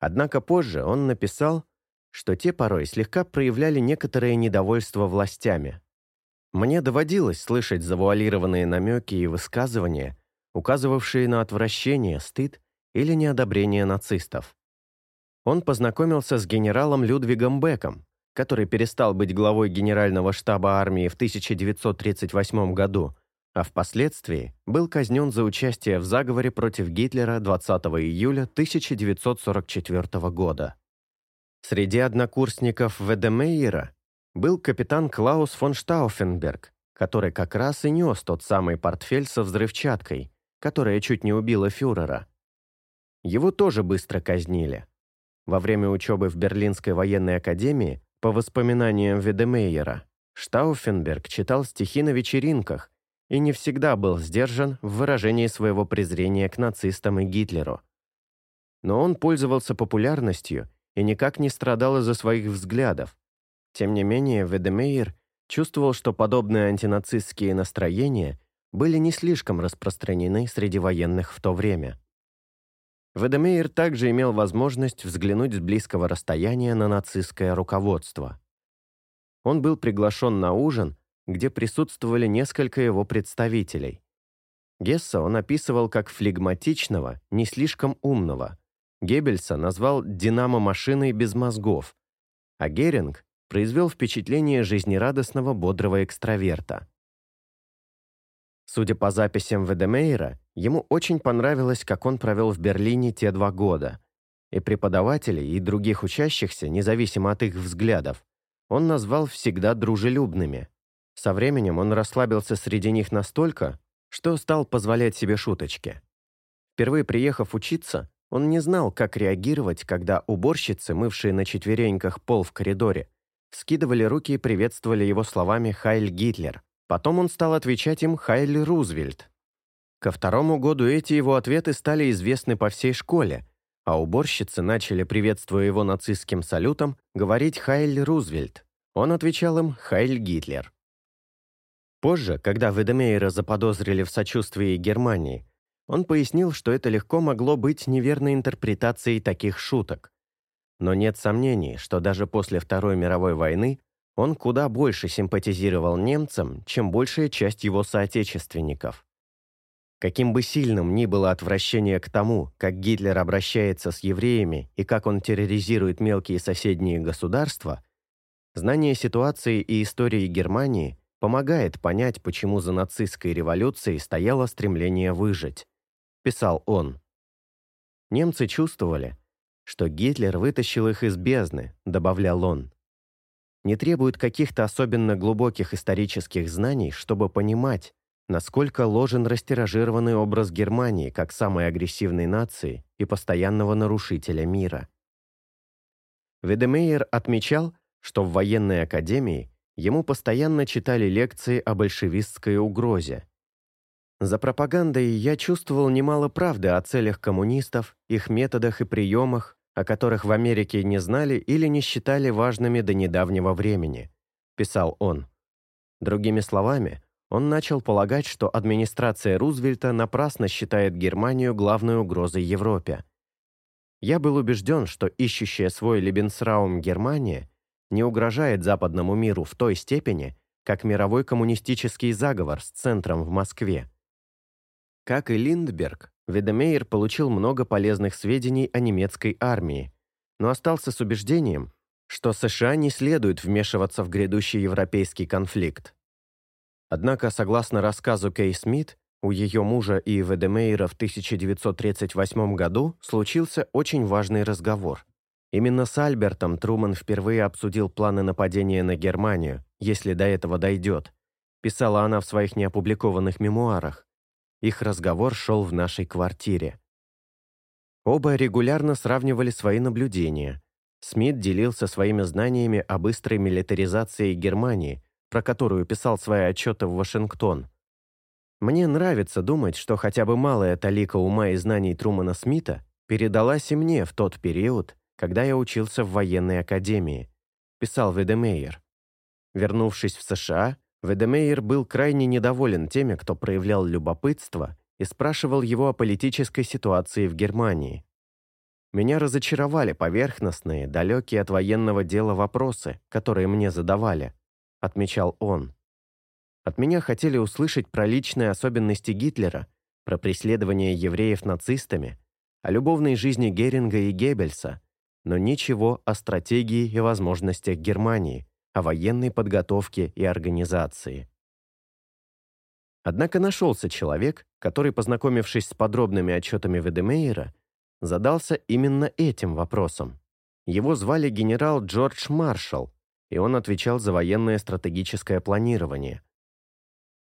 Однако позже он написал, что те порой слегка проявляли некоторое недовольство властями. Мне доводилось слышать завуалированные намеки и высказывания, указывавшие на отвращение, стыд или неодобрение нацистов. Он познакомился с генералом Людвигом Беком, который перестал быть главой Генерального штаба армии в 1938 году, а впоследствии был казнен за участие в заговоре против Гитлера 20 июля 1944 года. Среди однокурсников Ведемейера был капитан Клаус фон Штауфенберг, который как раз и нес тот самый портфель со взрывчаткой, которая чуть не убила фюрера. Его тоже быстро казнили. Во время учебы в Берлинской военной академии по воспоминаниям Ведемейера, Штауфенберг читал стихи на вечеринках и не всегда был сдержан в выражении своего презрения к нацистам и Гитлеру. Но он пользовался популярностью и никак не страдал из-за своих взглядов. Тем не менее, Ведемейер чувствовал, что подобные антинацистские настроения были не слишком распространены среди военных в то время. Ведемейер также имел возможность взглянуть с близкого расстояния на нацистское руководство. Он был приглашен на ужин, где присутствовали несколько его представителей. Гесса он описывал как флегматичного, не слишком умного. Геббельса назвал «динамо-машиной без мозгов», а Геринг произвел впечатление жизнерадостного бодрого экстраверта. Судя по записям Ведемейра, ему очень понравилось, как он провел в Берлине те два года. И преподавателей, и других учащихся, независимо от их взглядов, он назвал всегда дружелюбными. Со временем он расслабился среди них настолько, что стал позволять себе шуточки. Впервые приехав учиться, он не знал, как реагировать, когда уборщицы, мывшие на четвереньках пол в коридоре, скидывали руки и приветствовали его словами «Хайль Гитлер», Потом он стал отвечать им Хайли Рузвельт. Ко второму году эти его ответы стали известны по всей школе, а уборщицы начали, приветствуя его нацистским салютом, говорить Хайль Рузвельт. Он отвечал им Хайль Гитлер. Позже, когда Ведемейра заподозрили в сочувствии Германии, он пояснил, что это легко могло быть неверной интерпретацией таких шуток. Но нет сомнений, что даже после Второй мировой войны он куда больше симпатизировал немцам, чем большая часть его соотечественников. Каким бы сильным ни было отвращение к тому, как Гитлер обращается с евреями и как он терроризирует мелкие соседние государства, знание ситуации и истории Германии помогает понять, почему за нацистской революцией стояло стремление выжить, писал он. Немцы чувствовали, что Гитлер вытащил их из бездны, добавлял он не требует каких-то особенно глубоких исторических знаний, чтобы понимать, насколько ложен растиражированный образ Германии как самой агрессивной нации и постоянного нарушителя мира. Ведемейер отмечал, что в военной академии ему постоянно читали лекции о большевистской угрозе. За пропагандой я чувствовал немало правды о целях коммунистов, их методах и приемах, о которых в Америке не знали или не считали важными до недавнего времени, писал он. Другими словами, он начал полагать, что администрация Рузвельта напрасно считает Германию главной угрозой Европе. Я был убежден, что ищущая свой Лебенсраум Германия не угрожает западному миру в той степени, как мировой коммунистический заговор с центром в Москве. Как и Линдберг, Ведемейер получил много полезных сведений о немецкой армии, но остался с убеждением, что США не следует вмешиваться в грядущий европейский конфликт. Однако, согласно рассказу Кей Смит, у ее мужа и Ведемейра в 1938 году случился очень важный разговор. Именно с Альбертом Труман впервые обсудил планы нападения на Германию, если до этого дойдет, писала она в своих неопубликованных мемуарах. Их разговор шел в нашей квартире. Оба регулярно сравнивали свои наблюдения. Смит делился своими знаниями о быстрой милитаризации Германии, про которую писал свои отчеты в Вашингтон. Мне нравится думать, что хотя бы малая талика ума и знаний Трумана Смита передалась и мне в тот период, когда я учился в военной академии, писал Ведемейер. Вернувшись в США, Ведемейер был крайне недоволен теми, кто проявлял любопытство и спрашивал его о политической ситуации в Германии. Меня разочаровали поверхностные, далекие от военного дела вопросы, которые мне задавали, отмечал он. От меня хотели услышать про личные особенности Гитлера, про преследование евреев нацистами, о любовной жизни Геринга и Геббельса, но ничего о стратегии и возможностях Германии, о военной подготовке и организации. Однако нашелся человек, который, познакомившись с подробными отчетами Ведемейера, задался именно этим вопросом. Его звали генерал Джордж Маршалл, и он отвечал за военное стратегическое планирование.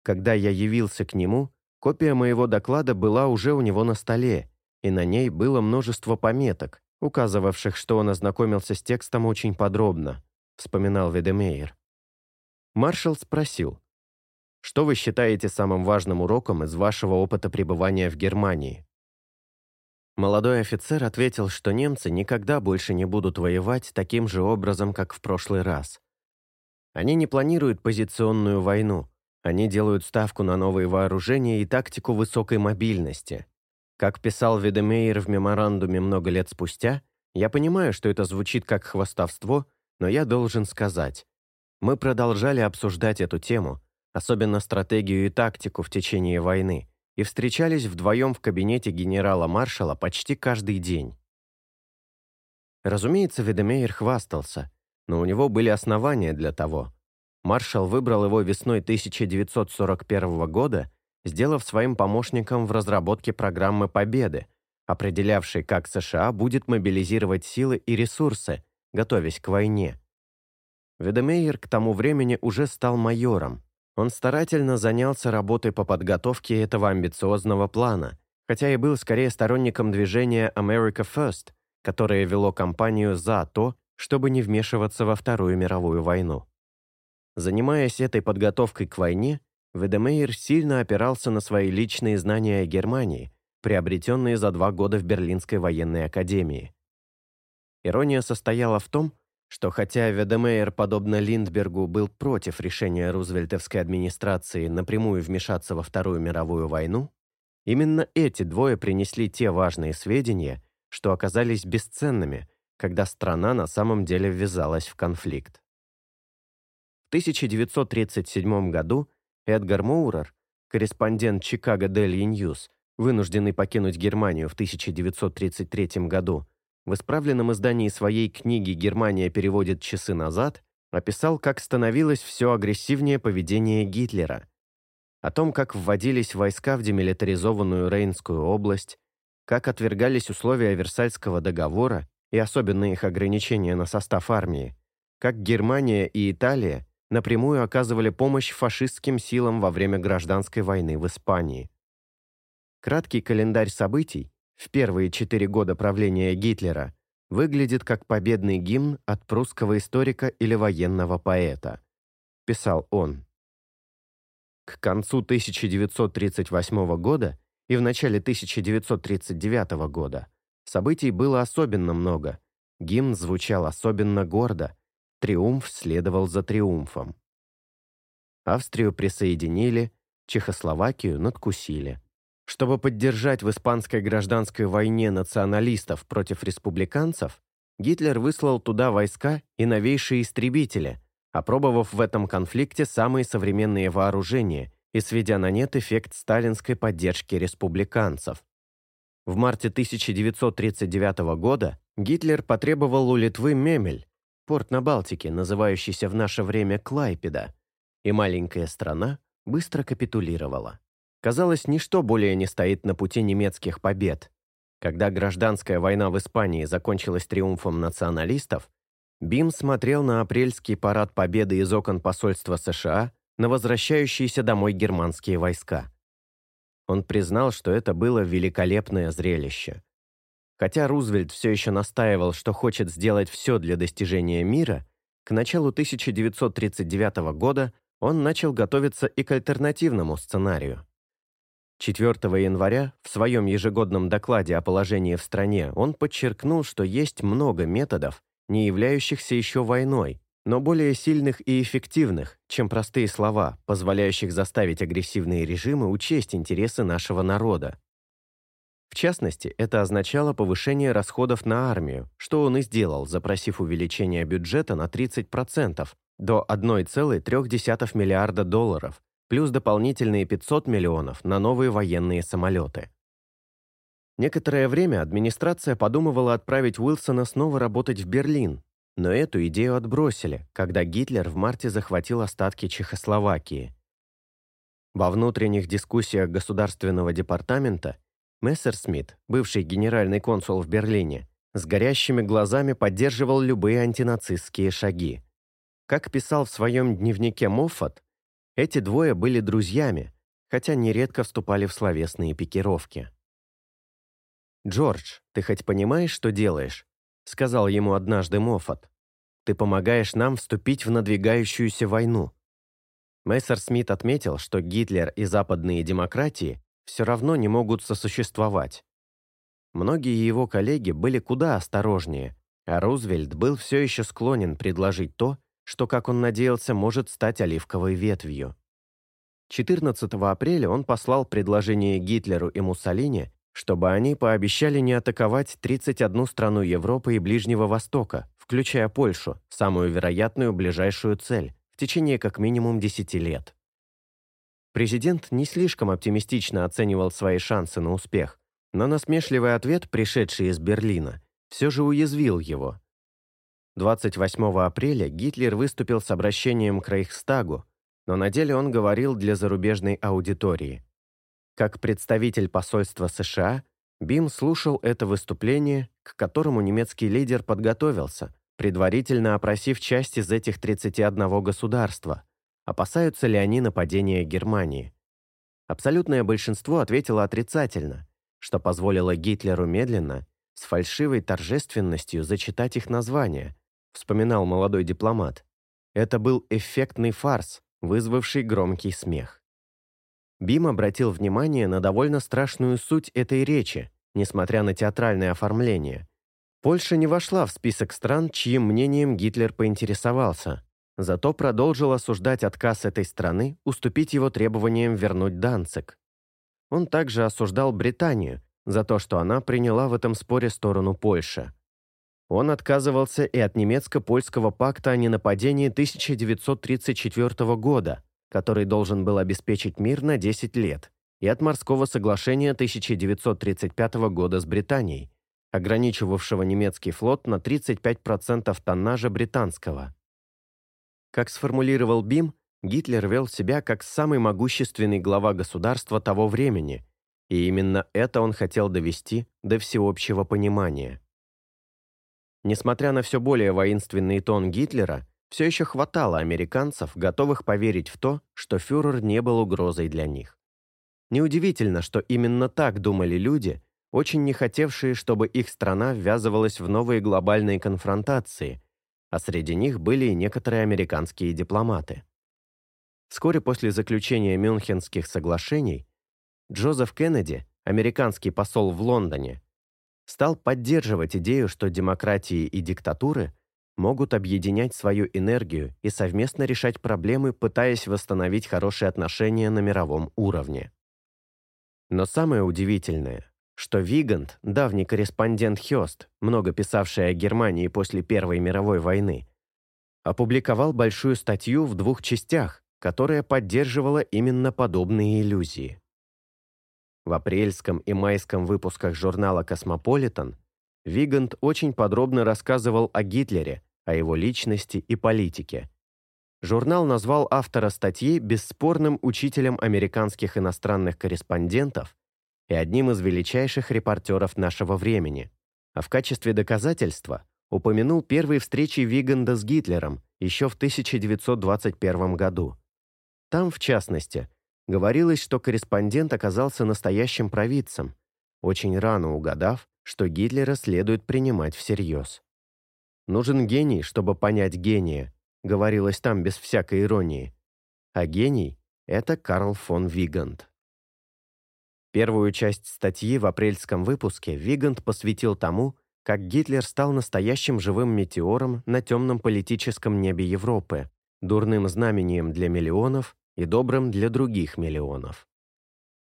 Когда я явился к нему, копия моего доклада была уже у него на столе, и на ней было множество пометок, указывавших, что он ознакомился с текстом очень подробно вспоминал Ведемейер. Маршал спросил, «Что вы считаете самым важным уроком из вашего опыта пребывания в Германии?» Молодой офицер ответил, что немцы никогда больше не будут воевать таким же образом, как в прошлый раз. Они не планируют позиционную войну, они делают ставку на новые вооружения и тактику высокой мобильности. Как писал Ведемейер в меморандуме много лет спустя, я понимаю, что это звучит как хвастовство, но я должен сказать, мы продолжали обсуждать эту тему, особенно стратегию и тактику в течение войны, и встречались вдвоем в кабинете генерала-маршала почти каждый день. Разумеется, Ведемейер хвастался, но у него были основания для того. Маршал выбрал его весной 1941 года, сделав своим помощником в разработке программы «Победы», определявшей, как США будет мобилизировать силы и ресурсы, готовясь к войне. Ведемейер к тому времени уже стал майором. Он старательно занялся работой по подготовке этого амбициозного плана, хотя и был скорее сторонником движения America First, которое вело кампанию за то, чтобы не вмешиваться во Вторую мировую войну. Занимаясь этой подготовкой к войне, Ведемейер сильно опирался на свои личные знания о Германии, приобретенные за два года в Берлинской военной академии. Ирония состояла в том, что хотя Ведемейер, подобно Линдбергу, был против решения рузвельтовской администрации напрямую вмешаться во Вторую мировую войну, именно эти двое принесли те важные сведения, что оказались бесценными, когда страна на самом деле ввязалась в конфликт. В 1937 году Эдгар Моурер, корреспондент Chicago Daily News, вынужденный покинуть Германию в 1933 году, в исправленном издании своей книги «Германия переводит часы назад» описал, как становилось все агрессивнее поведение Гитлера, о том, как вводились войска в демилитаризованную Рейнскую область, как отвергались условия Версальского договора и особенно их ограничения на состав армии, как Германия и Италия напрямую оказывали помощь фашистским силам во время гражданской войны в Испании. Краткий календарь событий, в первые четыре года правления Гитлера выглядит как победный гимн от прусского историка или военного поэта, писал он. К концу 1938 года и в начале 1939 года событий было особенно много, гимн звучал особенно гордо, триумф следовал за триумфом. Австрию присоединили, Чехословакию надкусили. Чтобы поддержать в испанской гражданской войне националистов против республиканцев, Гитлер выслал туда войска и новейшие истребители, опробовав в этом конфликте самые современные вооружения и сведя на нет эффект сталинской поддержки республиканцев. В марте 1939 года Гитлер потребовал у Литвы Мемель, порт на Балтике, называющийся в наше время Клайпеда, и маленькая страна быстро капитулировала. Казалось, ничто более не стоит на пути немецких побед. Когда гражданская война в Испании закончилась триумфом националистов, Бим смотрел на апрельский парад победы из окон посольства США на возвращающиеся домой германские войска. Он признал, что это было великолепное зрелище. Хотя Рузвельт все еще настаивал, что хочет сделать все для достижения мира, к началу 1939 года он начал готовиться и к альтернативному сценарию. 4 января в своем ежегодном докладе о положении в стране он подчеркнул, что есть много методов, не являющихся еще войной, но более сильных и эффективных, чем простые слова, позволяющих заставить агрессивные режимы учесть интересы нашего народа. В частности, это означало повышение расходов на армию, что он и сделал, запросив увеличение бюджета на 30% до 1,3 миллиарда долларов, плюс дополнительные 500 миллионов на новые военные самолеты. Некоторое время администрация подумывала отправить Уилсона снова работать в Берлин, но эту идею отбросили, когда Гитлер в марте захватил остатки Чехословакии. Во внутренних дискуссиях Государственного департамента Мессерсмит, бывший генеральный консул в Берлине, с горящими глазами поддерживал любые антинацистские шаги. Как писал в своем дневнике Моффат, эти двое были друзьями, хотя нередко вступали в словесные пикировки. «Джордж, ты хоть понимаешь, что делаешь?» — сказал ему однажды Моффат. «Ты помогаешь нам вступить в надвигающуюся войну». Мессер Смит отметил, что Гитлер и западные демократии все равно не могут сосуществовать. Многие его коллеги были куда осторожнее, а Рузвельт был все еще склонен предложить то, что, как он надеялся, может стать оливковой ветвью. 14 апреля он послал предложение Гитлеру и Муссолини, чтобы они пообещали не атаковать 31 страну Европы и Ближнего Востока, включая Польшу, самую вероятную ближайшую цель, в течение как минимум 10 лет. Президент не слишком оптимистично оценивал свои шансы на успех, но насмешливый ответ, пришедший из Берлина, все же уязвил его – 28 апреля Гитлер выступил с обращением к Рейхстагу, но на деле он говорил для зарубежной аудитории. Как представитель посольства США, Бим слушал это выступление, к которому немецкий лидер подготовился, предварительно опросив часть из этих 31 государства, опасаются ли они нападения Германии. Абсолютное большинство ответило отрицательно, что позволило Гитлеру медленно, с фальшивой торжественностью зачитать их названия, вспоминал молодой дипломат. Это был эффектный фарс, вызвавший громкий смех. Бим обратил внимание на довольно страшную суть этой речи, несмотря на театральное оформление. Польша не вошла в список стран, чьим мнением Гитлер поинтересовался, зато продолжил осуждать отказ этой страны уступить его требованиям вернуть Данцик. Он также осуждал Британию за то, что она приняла в этом споре сторону Польши. Он отказывался и от немецко-польского пакта о ненападении 1934 года, который должен был обеспечить мир на 10 лет, и от морского соглашения 1935 года с Британией, ограничивавшего немецкий флот на 35% тоннажа британского. Как сформулировал Бим, Гитлер вел себя как самый могущественный глава государства того времени, и именно это он хотел довести до всеобщего понимания. Несмотря на все более воинственный тон Гитлера, все еще хватало американцев, готовых поверить в то, что фюрер не был угрозой для них. Неудивительно, что именно так думали люди, очень не хотевшие, чтобы их страна ввязывалась в новые глобальные конфронтации, а среди них были и некоторые американские дипломаты. Вскоре после заключения Мюнхенских соглашений Джозеф Кеннеди, американский посол в Лондоне, стал поддерживать идею, что демократии и диктатуры могут объединять свою энергию и совместно решать проблемы, пытаясь восстановить хорошие отношения на мировом уровне. Но самое удивительное, что Вигант, давний корреспондент Хёст, много писавший о Германии после Первой мировой войны, опубликовал большую статью в двух частях, которая поддерживала именно подобные иллюзии. В апрельском и майском выпусках журнала «Космополитен» Вигант очень подробно рассказывал о Гитлере, о его личности и политике. Журнал назвал автора статьи бесспорным учителем американских иностранных корреспондентов и одним из величайших репортеров нашего времени, а в качестве доказательства упомянул первые встречи Виганда с Гитлером еще в 1921 году. Там, в частности, говорилось, что корреспондент оказался настоящим провидцем, очень рано угадав, что Гитлера следует принимать всерьез. «Нужен гений, чтобы понять гения», говорилось там без всякой иронии. А гений — это Карл фон Вигант. Первую часть статьи в апрельском выпуске Вигант посвятил тому, как Гитлер стал настоящим живым метеором на темном политическом небе Европы, дурным знамением для миллионов и добрым для других миллионов.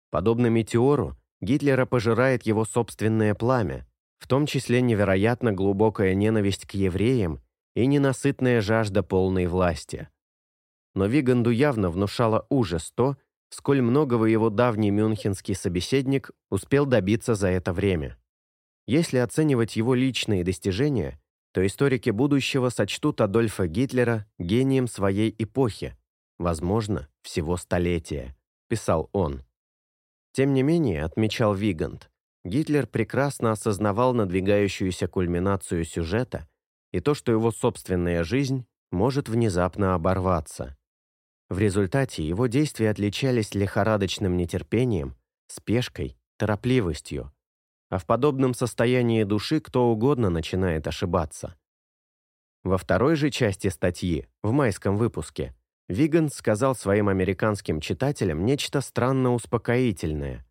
Подобно метеору, Гитлера пожирает его собственное пламя, в том числе невероятно глубокая ненависть к евреям и ненасытная жажда полной власти. Но Виганду явно внушало ужас то, сколь многого его давний мюнхенский собеседник успел добиться за это время. Если оценивать его личные достижения, то историки будущего сочтут Адольфа Гитлера гением своей эпохи, возможно, всего столетия, писал он. Тем не менее, отмечал Вигант, Гитлер прекрасно осознавал надвигающуюся кульминацию сюжета и то, что его собственная жизнь может внезапно оборваться. В результате его действия отличались лихорадочным нетерпением, спешкой, торопливостью. А в подобном состоянии души кто угодно начинает ошибаться. Во второй же части статьи, в майском выпуске, Виган сказал своим американским читателям нечто странно успокоительное.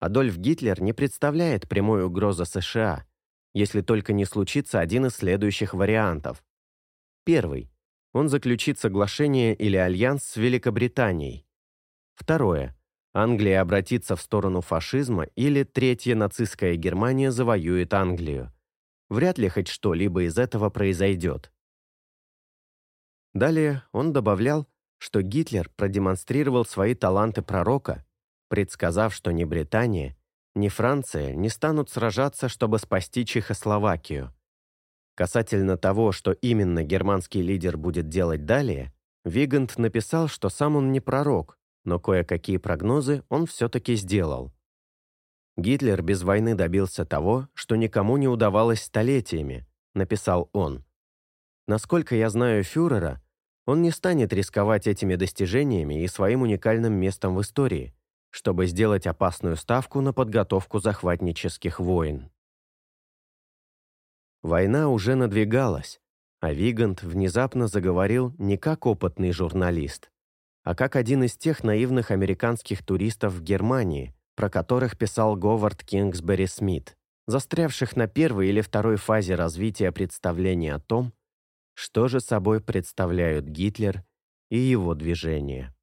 Адольф Гитлер не представляет прямой угрозы США, если только не случится один из следующих вариантов. Первый. Он заключит соглашение или альянс с Великобританией. Второе. Англия обратится в сторону фашизма или третья нацистская Германия завоюет Англию. Вряд ли хоть что-либо из этого произойдет. Далее он добавлял, что Гитлер продемонстрировал свои таланты пророка, предсказав, что ни Британия, ни Франция не станут сражаться, чтобы спасти Чехословакию. Касательно того, что именно германский лидер будет делать далее, Вигант написал, что сам он не пророк, но кое-какие прогнозы он все-таки сделал. «Гитлер без войны добился того, что никому не удавалось столетиями», написал он. «Насколько я знаю фюрера, он не станет рисковать этими достижениями и своим уникальным местом в истории, чтобы сделать опасную ставку на подготовку захватнических войн. Война уже надвигалась, а Вигант внезапно заговорил не как опытный журналист, а как один из тех наивных американских туристов в Германии, про которых писал Говард Кингсбери Смит, застрявших на первой или второй фазе развития представления о том, что же собой представляют Гитлер и его движение.